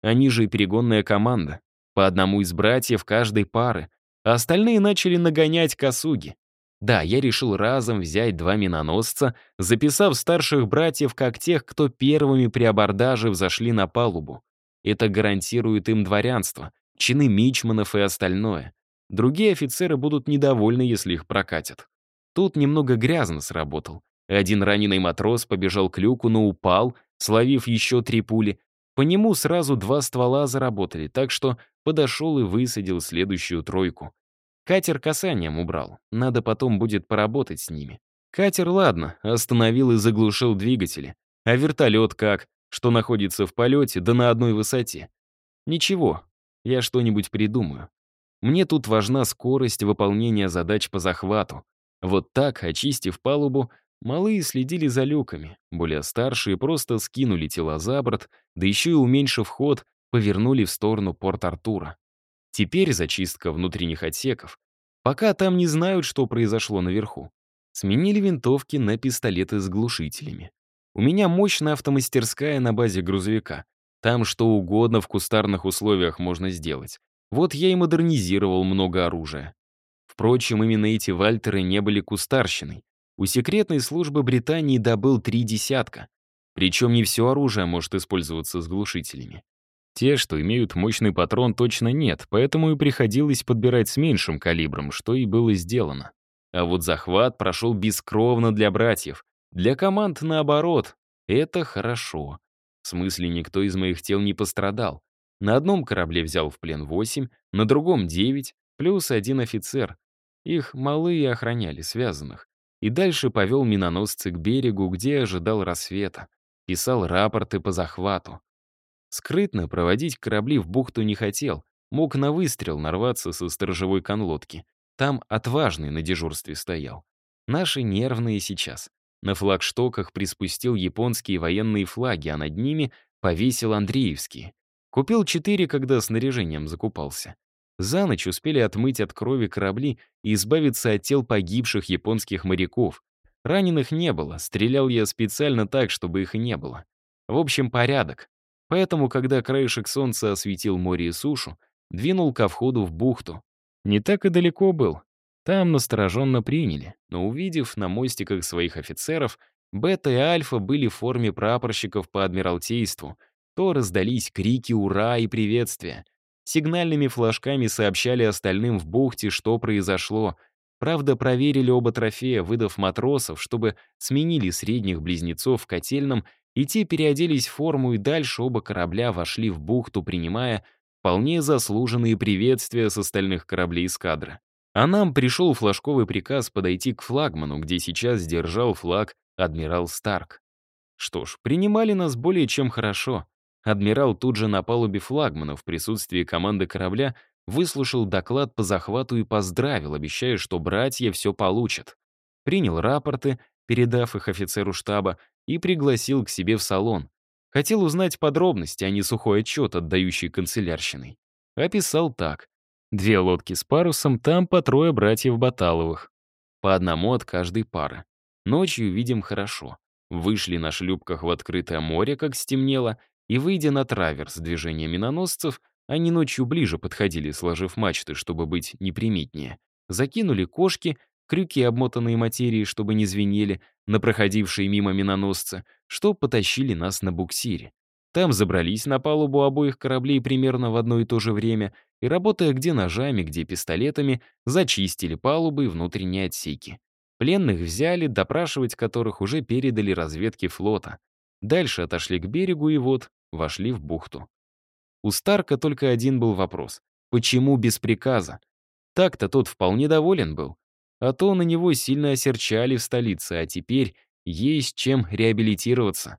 Они же и перегонная команда. По одному из братьев каждой пары, а остальные начали нагонять косуги. Да, я решил разом взять два миноносца, записав старших братьев как тех, кто первыми при абордаже взошли на палубу. Это гарантирует им дворянство, чины мичманов и остальное. Другие офицеры будут недовольны, если их прокатят. Тут немного грязно сработал. Один раненый матрос побежал к люку, но упал, словив еще три пули. По нему сразу два ствола заработали, так что подошел и высадил следующую тройку. Катер касанием убрал, надо потом будет поработать с ними. Катер, ладно, остановил и заглушил двигатели. А вертолет как? Что находится в полете, да на одной высоте. Ничего, я что-нибудь придумаю. Мне тут важна скорость выполнения задач по захвату. Вот так, очистив палубу, малые следили за люками, более старшие просто скинули тела за борт, да еще и уменьшив ход, повернули в сторону Порт-Артура. Теперь зачистка внутренних отсеков. Пока там не знают, что произошло наверху. Сменили винтовки на пистолеты с глушителями. У меня мощная автомастерская на базе грузовика. Там что угодно в кустарных условиях можно сделать. Вот я и модернизировал много оружия. Впрочем, именно эти вальтеры не были кустарщиной. У секретной службы Британии добыл три десятка. Причем не все оружие может использоваться с глушителями. Те, что имеют мощный патрон, точно нет, поэтому и приходилось подбирать с меньшим калибром, что и было сделано. А вот захват прошел бескровно для братьев. Для команд наоборот. Это хорошо. В смысле, никто из моих тел не пострадал. На одном корабле взял в плен 8, на другом 9, плюс один офицер. Их малые охраняли, связанных. И дальше повел миноносцы к берегу, где ожидал рассвета. Писал рапорты по захвату. Скрытно проводить корабли в бухту не хотел. Мог на выстрел нарваться со сторожевой конлодки. Там отважный на дежурстве стоял. Наши нервные сейчас. На флагштоках приспустил японские военные флаги, а над ними повесил Андреевские. Купил четыре, когда снаряжением закупался. За ночь успели отмыть от крови корабли и избавиться от тел погибших японских моряков. Раненых не было, стрелял я специально так, чтобы их и не было. В общем, порядок. Поэтому, когда краешек солнца осветил море и сушу, двинул ко входу в бухту. Не так и далеко был. Там настороженно приняли, но увидев на мостиках своих офицеров, Бета и Альфа были в форме прапорщиков по Адмиралтейству, то раздались крики «Ура!» и приветствия. Сигнальными флажками сообщали остальным в бухте, что произошло. Правда, проверили оба трофея, выдав матросов, чтобы сменили средних близнецов в котельном, и те переоделись в форму, и дальше оба корабля вошли в бухту, принимая вполне заслуженные приветствия с остальных кораблей эскадры. А нам пришел флажковый приказ подойти к флагману, где сейчас держал флаг адмирал Старк. Что ж, принимали нас более чем хорошо. Адмирал тут же на палубе флагмана в присутствии команды корабля выслушал доклад по захвату и поздравил, обещая, что братья все получат. Принял рапорты, передав их офицеру штаба, и пригласил к себе в салон. Хотел узнать подробности, а не сухой отчет, отдающий канцелярщиной. Описал так. Две лодки с парусом, там по трое братьев Баталовых. По одному от каждой пары. Ночью видим хорошо. Вышли на шлюпках в открытое море, как стемнело, и, выйдя на траверс движения миноносцев, они ночью ближе подходили, сложив мачты, чтобы быть неприметнее. Закинули кошки, крюки, обмотанные материей, чтобы не звенели, на проходившие мимо миноносца, что потащили нас на буксире. Там забрались на палубу обоих кораблей примерно в одно и то же время и, работая где ножами, где пистолетами, зачистили палубы и внутренние отсеки. Пленных взяли, допрашивать которых уже передали разведке флота. Дальше отошли к берегу и вот вошли в бухту. У Старка только один был вопрос. Почему без приказа? Так-то тот вполне доволен был. а то на него сильно осерчали в столице, а теперь есть чем реабилитироваться.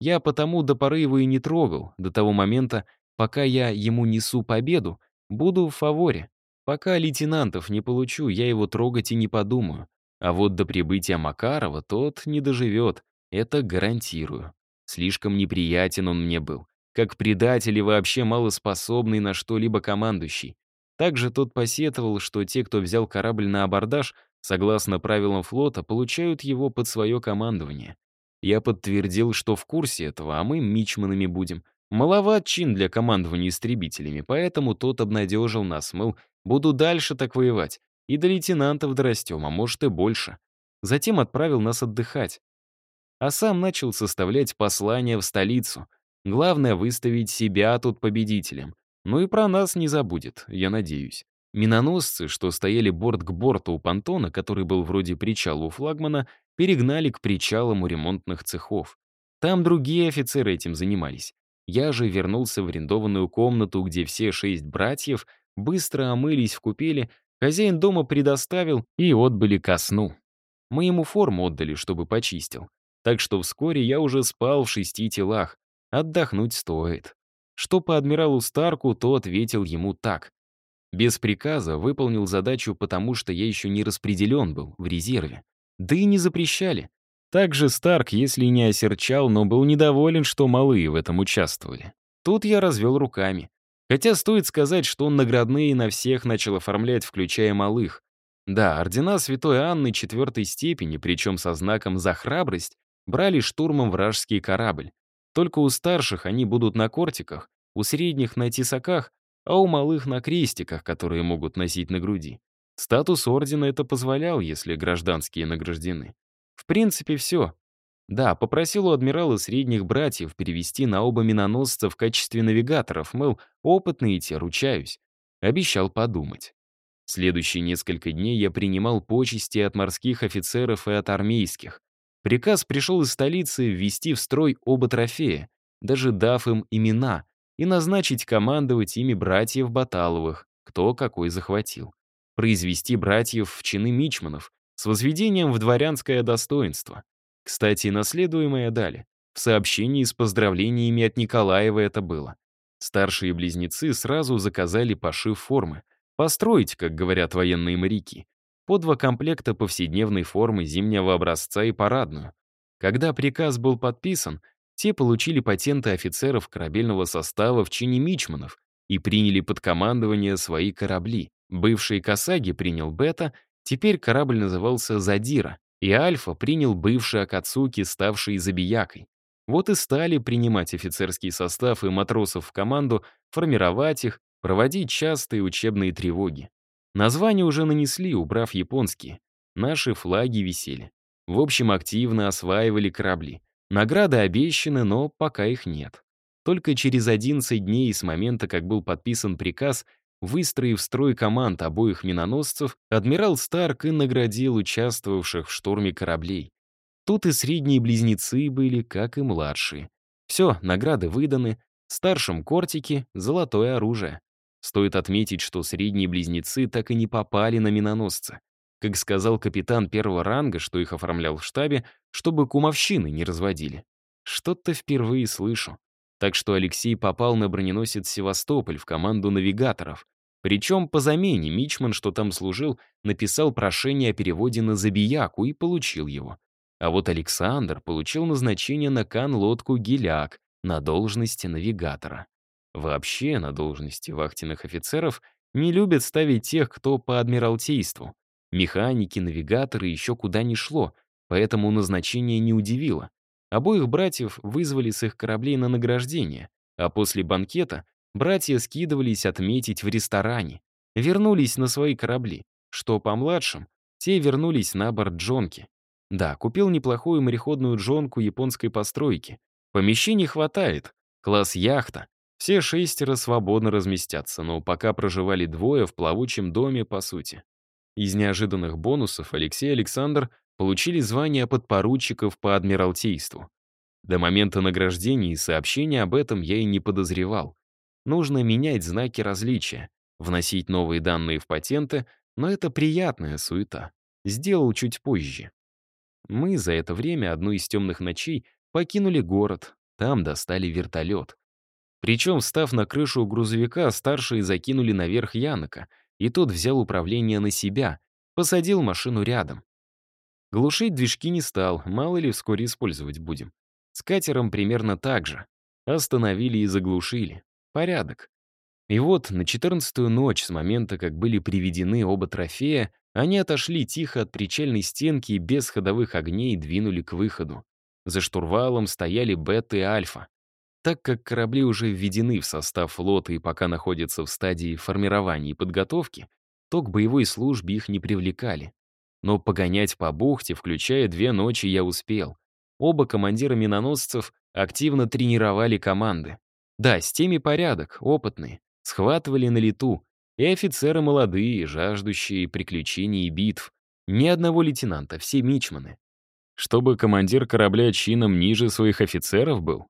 Я потому до поры его и не трогал, до того момента, пока я ему несу победу, буду в фаворе. Пока лейтенантов не получу, я его трогать и не подумаю. А вот до прибытия Макарова тот не доживет, это гарантирую. Слишком неприятен он мне был. Как предатель и вообще малоспособный на что-либо командующий. Также тот посетовал, что те, кто взял корабль на абордаж, согласно правилам флота, получают его под свое командование. Я подтвердил, что в курсе этого, а мы мичманами будем. Маловат чин для командования истребителями, поэтому тот обнадежил нас, мол, буду дальше так воевать. И до лейтенантов дорастем, а может и больше. Затем отправил нас отдыхать. А сам начал составлять послание в столицу. Главное — выставить себя тут победителем. Ну и про нас не забудет, я надеюсь. Миноносцы, что стояли борт к борту у понтона, который был вроде причала у флагмана, перегнали к причалам у ремонтных цехов. Там другие офицеры этим занимались. Я же вернулся в арендованную комнату, где все шесть братьев быстро омылись в купели, хозяин дома предоставил и отбыли ко сну. Мы ему форму отдали, чтобы почистил. Так что вскоре я уже спал в шести телах. Отдохнуть стоит. Что по адмиралу Старку, то ответил ему так. Без приказа выполнил задачу, потому что я еще не распределен был в резерве. Да и не запрещали. Также Старк, если не осерчал, но был недоволен, что малые в этом участвовали. Тут я развел руками. Хотя стоит сказать, что он наградные на всех начал оформлять, включая малых. Да, ордена Святой Анны четвертой степени, причем со знаком «За храбрость», брали штурмом вражеский корабль. Только у старших они будут на кортиках, у средних — на тесаках, а у малых на крестиках, которые могут носить на груди. Статус ордена это позволял, если гражданские награждены. В принципе, все. Да, попросил у адмирала средних братьев перевести на оба миноносца в качестве навигаторов, мыл, опытные те, ручаюсь. Обещал подумать. Следующие несколько дней я принимал почести от морских офицеров и от армейских. Приказ пришел из столицы ввести в строй оба трофея, даже дав им имена, и назначить командовать ими братьев Баталовых, кто какой захватил. Произвести братьев в чины мичманов с возведением в дворянское достоинство. Кстати, наследуемое дали. В сообщении с поздравлениями от Николаева это было. Старшие близнецы сразу заказали пошив формы. Построить, как говорят военные моряки. По два комплекта повседневной формы зимнего образца и парадную. Когда приказ был подписан, те получили патенты офицеров корабельного состава в чине мичманов и приняли под командование свои корабли. Бывший Касаги принял Бета, теперь корабль назывался Задира, и Альфа принял бывший Акацуки, ставший Забиякой. Вот и стали принимать офицерский состав и матросов в команду, формировать их, проводить частые учебные тревоги. Названия уже нанесли, убрав японские. Наши флаги висели. В общем, активно осваивали корабли. Награды обещаны, но пока их нет. Только через 11 дней с момента, как был подписан приказ, выстроив строй команд обоих миноносцев, адмирал Старк и наградил участвовавших в штурме кораблей. Тут и средние близнецы были, как и младшие. Все, награды выданы, старшим кортики — золотое оружие. Стоит отметить, что средние близнецы так и не попали на миноносца. Как сказал капитан первого ранга, что их оформлял в штабе, чтобы кумовщины не разводили. Что-то впервые слышу. Так что Алексей попал на броненосец «Севастополь» в команду навигаторов. Причем по замене Мичман, что там служил, написал прошение о переводе на Забияку и получил его. А вот Александр получил назначение на кан-лодку «Геляк» на должности навигатора. Вообще на должности вахтенных офицеров не любят ставить тех, кто по адмиралтейству. Механики, навигаторы еще куда ни шло, поэтому назначение не удивило. Обоих братьев вызвали с их кораблей на награждение, а после банкета братья скидывались отметить в ресторане. Вернулись на свои корабли, что по младшим, те вернулись на борт джонки. Да, купил неплохую мореходную джонку японской постройки. Помещений хватает, класс яхта. Все шестеро свободно разместятся, но пока проживали двое в плавучем доме, по сути. Из неожиданных бонусов Алексей Александр получили звание подпоручиков по адмиралтейству. До момента награждения и сообщения об этом я и не подозревал. Нужно менять знаки различия, вносить новые данные в патенты, Но это приятная суета. Сделал чуть позже. Мы за это время одну из темных ночей покинули город. Там достали вертолет. Причем, встав на крышу грузовика, старшие закинули наверх Янока, и тот взял управление на себя, посадил машину рядом. Глушить движки не стал, мало ли вскоре использовать будем. С катером примерно так же. Остановили и заглушили. Порядок. И вот на четырнадцатую ночь с момента, как были приведены оба трофея, они отошли тихо от причальной стенки и без ходовых огней двинули к выходу. За штурвалом стояли Бета и Альфа. Так как корабли уже введены в состав флота и пока находятся в стадии формирования и подготовки, то к боевой службе их не привлекали. Но погонять по бухте, включая две ночи, я успел. Оба командира миноносцев активно тренировали команды. Да, с теми порядок, опытные, схватывали на лету, и офицеры молодые, жаждущие приключений и битв. Ни одного лейтенанта, все мичманы. Чтобы командир корабля чином ниже своих офицеров был?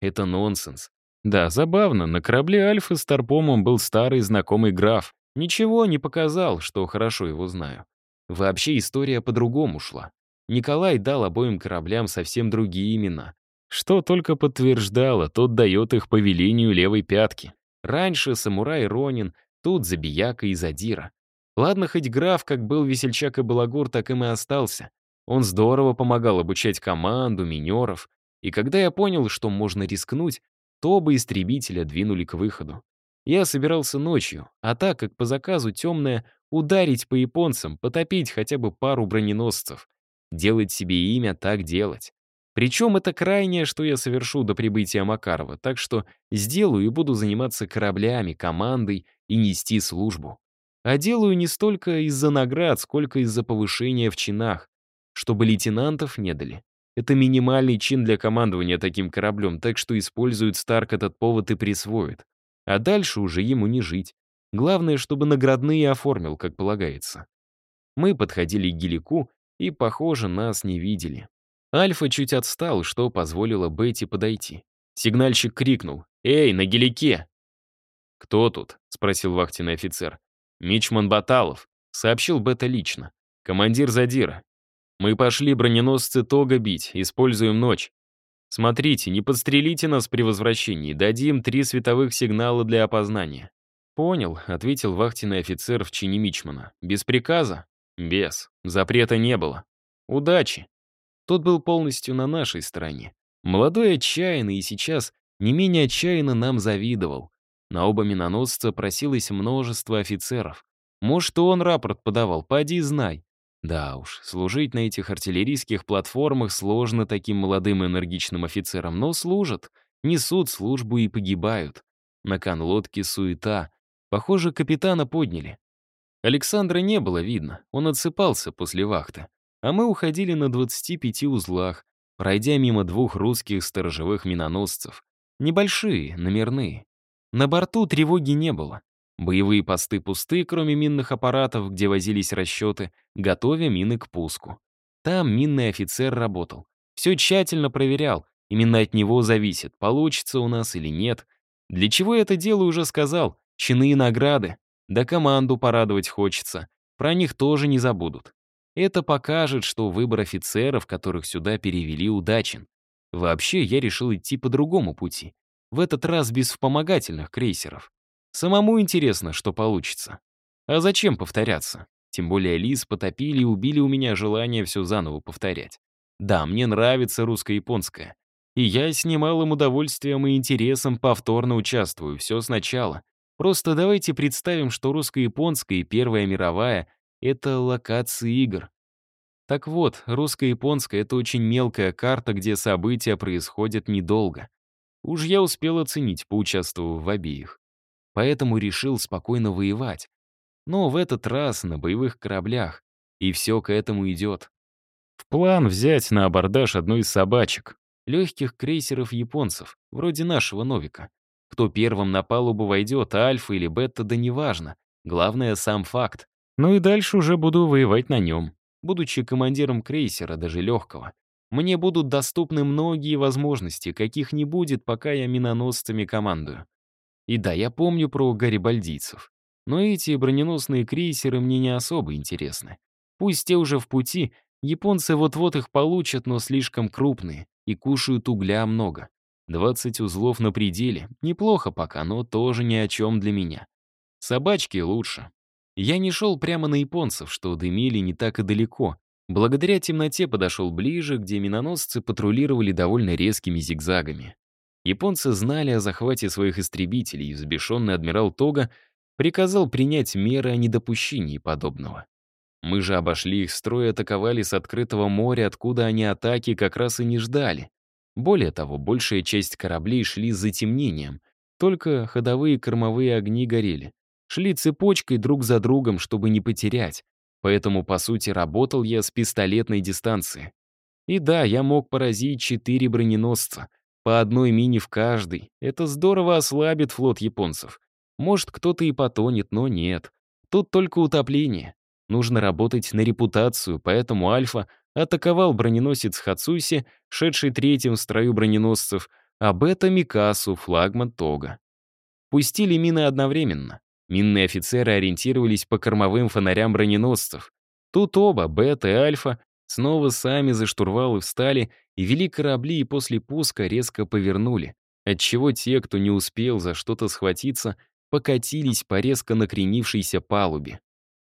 Это нонсенс. Да, забавно, на корабле Альфа с Тарпомом был старый знакомый граф. Ничего не показал, что хорошо его знаю. Вообще история по-другому шла. Николай дал обоим кораблям совсем другие имена. Что только подтверждало, тот дает их по велению левой пятки. Раньше самурай Ронин, тут Забияка и Задира. Ладно, хоть граф, как был весельчак и балагур, так им и остался. Он здорово помогал обучать команду, минеров. И когда я понял, что можно рискнуть, то оба истребителя двинули к выходу. Я собирался ночью, а так как по заказу темная, ударить по японцам, потопить хотя бы пару броненосцев. Делать себе имя, так делать. Причем это крайнее, что я совершу до прибытия Макарова, так что сделаю и буду заниматься кораблями, командой и нести службу. А делаю не столько из-за наград, сколько из-за повышения в чинах, чтобы лейтенантов не дали. Это минимальный чин для командования таким кораблем, так что используют Старк этот повод и присвоит. А дальше уже ему не жить. Главное, чтобы наградные оформил, как полагается. Мы подходили к гелику, и, похоже, нас не видели. Альфа чуть отстал, что позволило Бетти подойти. Сигнальщик крикнул «Эй, на гелике!» «Кто тут?» — спросил вахтенный офицер. «Мичман Баталов», — сообщил Бета лично. «Командир Задира. Мы пошли броненосцы Тога бить, используем ночь. Смотрите, не подстрелите нас при возвращении, дадим три световых сигнала для опознания». «Понял», — ответил вахтенный офицер в чине Мичмана. «Без приказа?» «Без. Запрета не было. Удачи». Тот был полностью на нашей стороне. Молодой отчаянный и сейчас не менее отчаянно нам завидовал. На оба миноносца просилось множество офицеров. Может, он рапорт подавал, поди знай. Да уж, служить на этих артиллерийских платформах сложно таким молодым и энергичным офицерам, но служат, несут службу и погибают. На конлодке суета. Похоже, капитана подняли. Александра не было видно, он отсыпался после вахты а мы уходили на 25 узлах, пройдя мимо двух русских сторожевых миноносцев. Небольшие, номерные. На борту тревоги не было. Боевые посты пусты, кроме минных аппаратов, где возились расчеты, готовя мины к пуску. Там минный офицер работал. Все тщательно проверял. Именно от него зависит, получится у нас или нет. Для чего я это делаю, уже сказал. Чины и награды. Да команду порадовать хочется. Про них тоже не забудут. Это покажет, что выбор офицеров, которых сюда перевели, удачен. Вообще, я решил идти по другому пути. В этот раз без вспомогательных крейсеров. Самому интересно, что получится. А зачем повторяться? Тем более Лис потопили и убили у меня желание все заново повторять. Да, мне нравится русско-японская. И я с немалым удовольствием и интересом повторно участвую, все сначала. Просто давайте представим, что русско-японская и Первая мировая это локации игр. Так вот, русско-японская — это очень мелкая карта, где события происходят недолго. Уж я успел оценить, поучаствовав в обеих. Поэтому решил спокойно воевать. Но в этот раз на боевых кораблях. И все к этому идет. В план взять на абордаж одну из собачек. Легких крейсеров японцев, вроде нашего Новика. Кто первым на палубу войдет, альфа или бета, да неважно. Главное — сам факт. Ну и дальше уже буду воевать на нем. Будучи командиром крейсера, даже легкого, мне будут доступны многие возможности, каких не будет, пока я миноносцами командую. И да, я помню про гарибальдийцев. Но эти броненосные крейсеры мне не особо интересны. Пусть те уже в пути, японцы вот-вот их получат, но слишком крупные и кушают угля много. 20 узлов на пределе. Неплохо пока, но тоже ни о чем для меня. Собачки лучше. Я не шел прямо на японцев, что дымили не так и далеко. Благодаря темноте подошел ближе, где миноносцы патрулировали довольно резкими зигзагами. Японцы знали о захвате своих истребителей, и взбешенный адмирал Тога приказал принять меры о недопущении подобного. Мы же обошли их строй и атаковали с открытого моря, откуда они атаки как раз и не ждали. Более того, большая часть кораблей шли с затемнением, только ходовые кормовые огни горели. Шли цепочкой друг за другом, чтобы не потерять. Поэтому, по сути, работал я с пистолетной дистанции. И да, я мог поразить четыре броненосца, по одной мини в каждый. Это здорово ослабит флот японцев. Может, кто-то и потонет, но нет. Тут только утопление. Нужно работать на репутацию, поэтому Альфа атаковал броненосец Хацуси, шедший третьим в строю броненосцев, а Бета — Микасу, флагман Тога. Пустили мины одновременно. Минные офицеры ориентировались по кормовым фонарям броненосцев. Тут оба, Бета и Альфа, снова сами за штурвалы встали и вели корабли и после пуска резко повернули, отчего те, кто не успел за что-то схватиться, покатились по резко накренившейся палубе.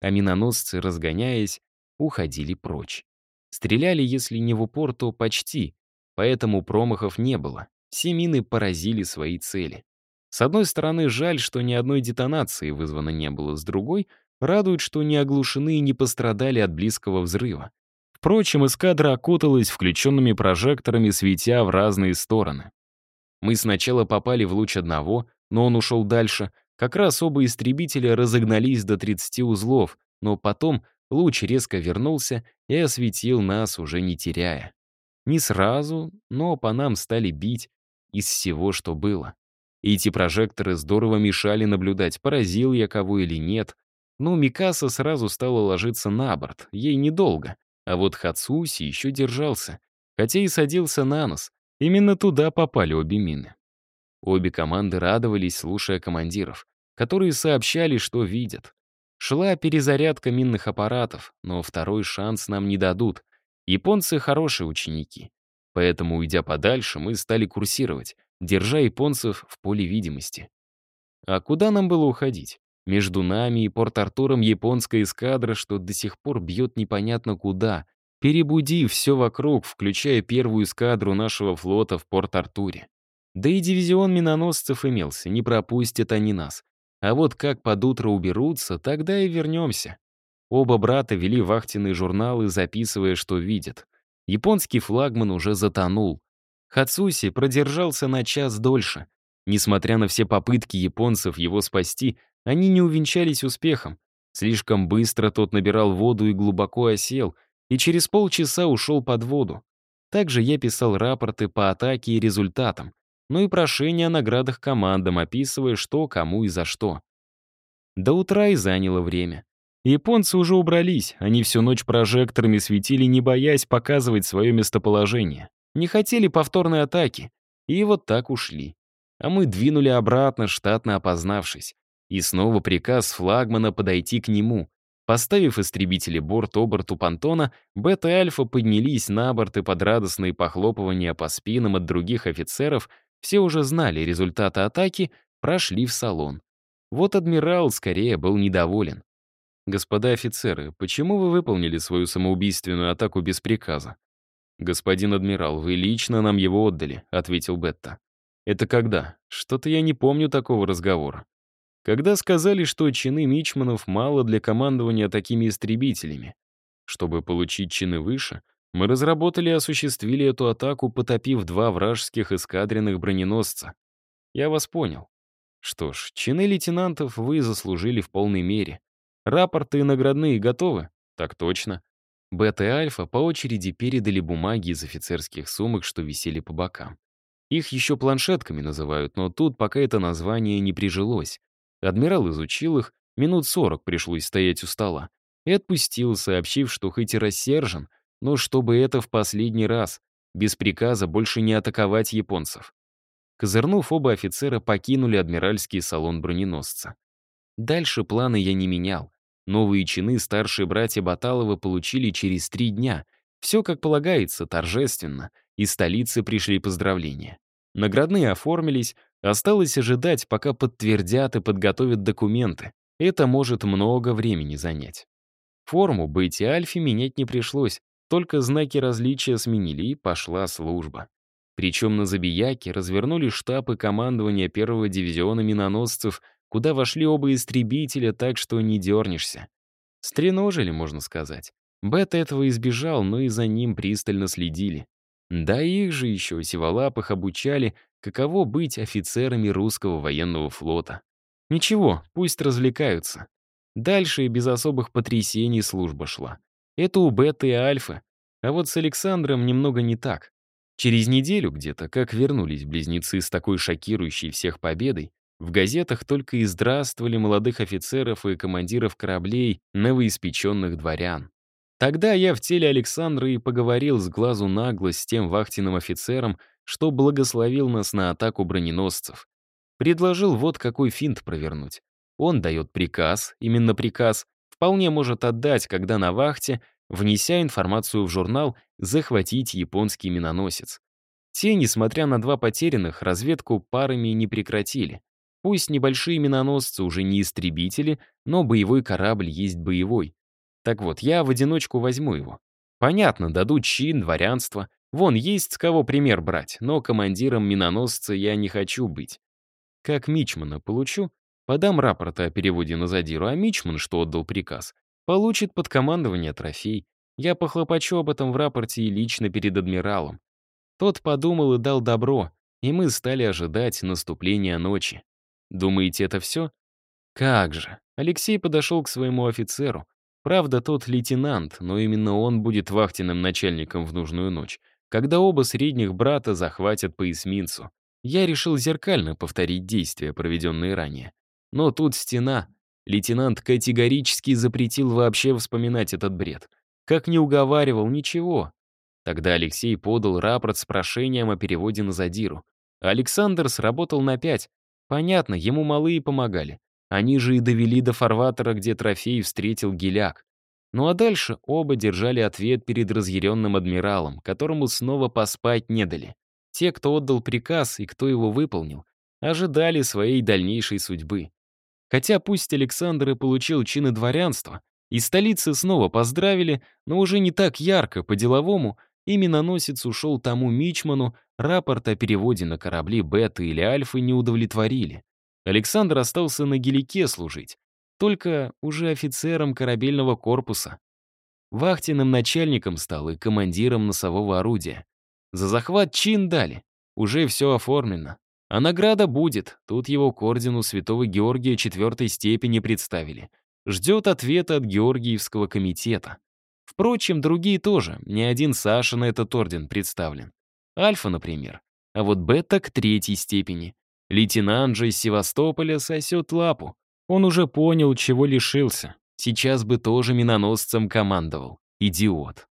А миноносцы, разгоняясь, уходили прочь. Стреляли, если не в упор, то почти, поэтому промахов не было. Все мины поразили свои цели. С одной стороны, жаль, что ни одной детонации вызвано не было, с другой — радует, что не оглушены и не пострадали от близкого взрыва. Впрочем, эскадра окуталась включенными прожекторами, светя в разные стороны. Мы сначала попали в луч одного, но он ушел дальше. Как раз оба истребителя разогнались до 30 узлов, но потом луч резко вернулся и осветил нас, уже не теряя. Не сразу, но по нам стали бить из всего, что было. Эти прожекторы здорово мешали наблюдать, поразил я кого или нет. Но Микаса сразу стала ложиться на борт, ей недолго. А вот Хацуси еще держался, хотя и садился на нос. Именно туда попали обе мины. Обе команды радовались, слушая командиров, которые сообщали, что видят. Шла перезарядка минных аппаратов, но второй шанс нам не дадут. Японцы хорошие ученики. Поэтому, уйдя подальше, мы стали курсировать, держа японцев в поле видимости. А куда нам было уходить? Между нами и Порт-Артуром японская эскадра, что до сих пор бьет непонятно куда, перебудив все вокруг, включая первую эскадру нашего флота в Порт-Артуре. Да и дивизион миноносцев имелся, не пропустят они нас. А вот как под утро уберутся, тогда и вернемся. Оба брата вели вахтенные журналы, записывая, что видят. Японский флагман уже затонул. Хацуси продержался на час дольше. Несмотря на все попытки японцев его спасти, они не увенчались успехом. Слишком быстро тот набирал воду и глубоко осел, и через полчаса ушел под воду. Также я писал рапорты по атаке и результатам, ну и прошения о наградах командам, описывая, что, кому и за что. До утра и заняло время. Японцы уже убрались, они всю ночь прожекторами светили, не боясь показывать свое местоположение. Не хотели повторной атаки. И вот так ушли. А мы двинули обратно, штатно опознавшись. И снова приказ флагмана подойти к нему. Поставив истребители борт-оборт у понтона, Бета и Альфа поднялись на борт и под радостные похлопывания по спинам от других офицеров все уже знали результаты атаки, прошли в салон. Вот адмирал скорее был недоволен. «Господа офицеры, почему вы выполнили свою самоубийственную атаку без приказа?» «Господин адмирал, вы лично нам его отдали», — ответил Бетта. «Это когда? Что-то я не помню такого разговора. Когда сказали, что чины мичманов мало для командования такими истребителями. Чтобы получить чины выше, мы разработали и осуществили эту атаку, потопив два вражеских эскадренных броненосца. Я вас понял. Что ж, чины лейтенантов вы заслужили в полной мере. Рапорты и наградные готовы? Так точно. Бета и Альфа по очереди передали бумаги из офицерских сумок, что висели по бокам. Их еще планшетками называют, но тут пока это название не прижилось. Адмирал изучил их, минут сорок пришлось стоять у стола, и отпустил, сообщив, что хоть и рассержен, но чтобы это в последний раз, без приказа больше не атаковать японцев. Козырнув, оба офицера покинули адмиральский салон броненосца. Дальше планы я не менял. Новые чины старшие братья Баталова получили через три дня. Все как полагается, торжественно. Из столицы пришли поздравления. Наградные оформились, осталось ожидать, пока подтвердят и подготовят документы. Это может много времени занять. Форму быть и Альфе менять не пришлось, только знаки различия сменили, и пошла служба. Причем на Забияке развернули штаб и командование первого дивизиона миноносцев, куда вошли оба истребителя, так что не дернешься. Стреножили, можно сказать. Бета этого избежал, но и за ним пристально следили. Да их же еще сиволапых обучали, каково быть офицерами русского военного флота. Ничего, пусть развлекаются. Дальше и без особых потрясений служба шла. Это у Беты и Альфы. А вот с Александром немного не так. Через неделю где-то, как вернулись близнецы с такой шокирующей всех победой, в газетах только и здравствовали молодых офицеров и командиров кораблей, новоиспеченных дворян. Тогда я в теле Александра и поговорил с глазу на глаз с тем вахтенным офицером, что благословил нас на атаку броненосцев. Предложил вот какой финт провернуть. Он дает приказ, именно приказ, вполне может отдать, когда на вахте, внеся информацию в журнал, захватить японский миноносец. Те, несмотря на два потерянных, разведку парами не прекратили. Пусть небольшие миноносцы уже не истребители, но боевой корабль есть боевой. Так вот, я в одиночку возьму его. Понятно, дадут чин, дворянство. Вон, есть с кого пример брать, но командиром миноносца я не хочу быть. Как Мичмана получу, подам рапорт о переводе на задиру, а Мичман, что отдал приказ, получит под командование трофей. Я похлопочу об этом в рапорте и лично перед адмиралом. Тот подумал и дал добро, и мы стали ожидать наступления ночи. Думаете, это все? Как же. Алексей подошел к своему офицеру. Правда, тот лейтенант, но именно он будет вахтенным начальником в нужную ночь, когда оба средних брата захватят по эсминцу. Я решил зеркально повторить действия, проведенные ранее. Но тут стена. Лейтенант категорически запретил вообще вспоминать этот бред. Как не уговаривал, ничего. Тогда Алексей подал рапорт с прошением о переводе на задиру. Александр сработал на пять, Понятно, ему малые помогали. Они же и довели до фарватера, где трофей встретил геляк. Ну а дальше оба держали ответ перед разъяренным адмиралом, которому снова поспать не дали. Те, кто отдал приказ и кто его выполнил, ожидали своей дальнейшей судьбы. Хотя пусть Александр и получил чины дворянства, из столицы снова поздравили, но уже не так ярко, по-деловому, и миноносец ушел тому мичману, рапорт о переводе на корабли Бета или Альфы не удовлетворили. Александр остался на гелике служить, только уже офицером корабельного корпуса. Вахтенным начальником стал и командиром носового орудия. За захват чин дали, уже все оформлено. А награда будет, тут его к ордену святого Георгия четвертой степени представили. Ждет ответа от Георгиевского комитета. Впрочем, другие тоже, ни один Саша на этот орден представлен. Альфа, например. А вот Бета к третьей степени. Лейтенант же из Севастополя сосет лапу. Он уже понял, чего лишился. Сейчас бы тоже миноносцем командовал. Идиот.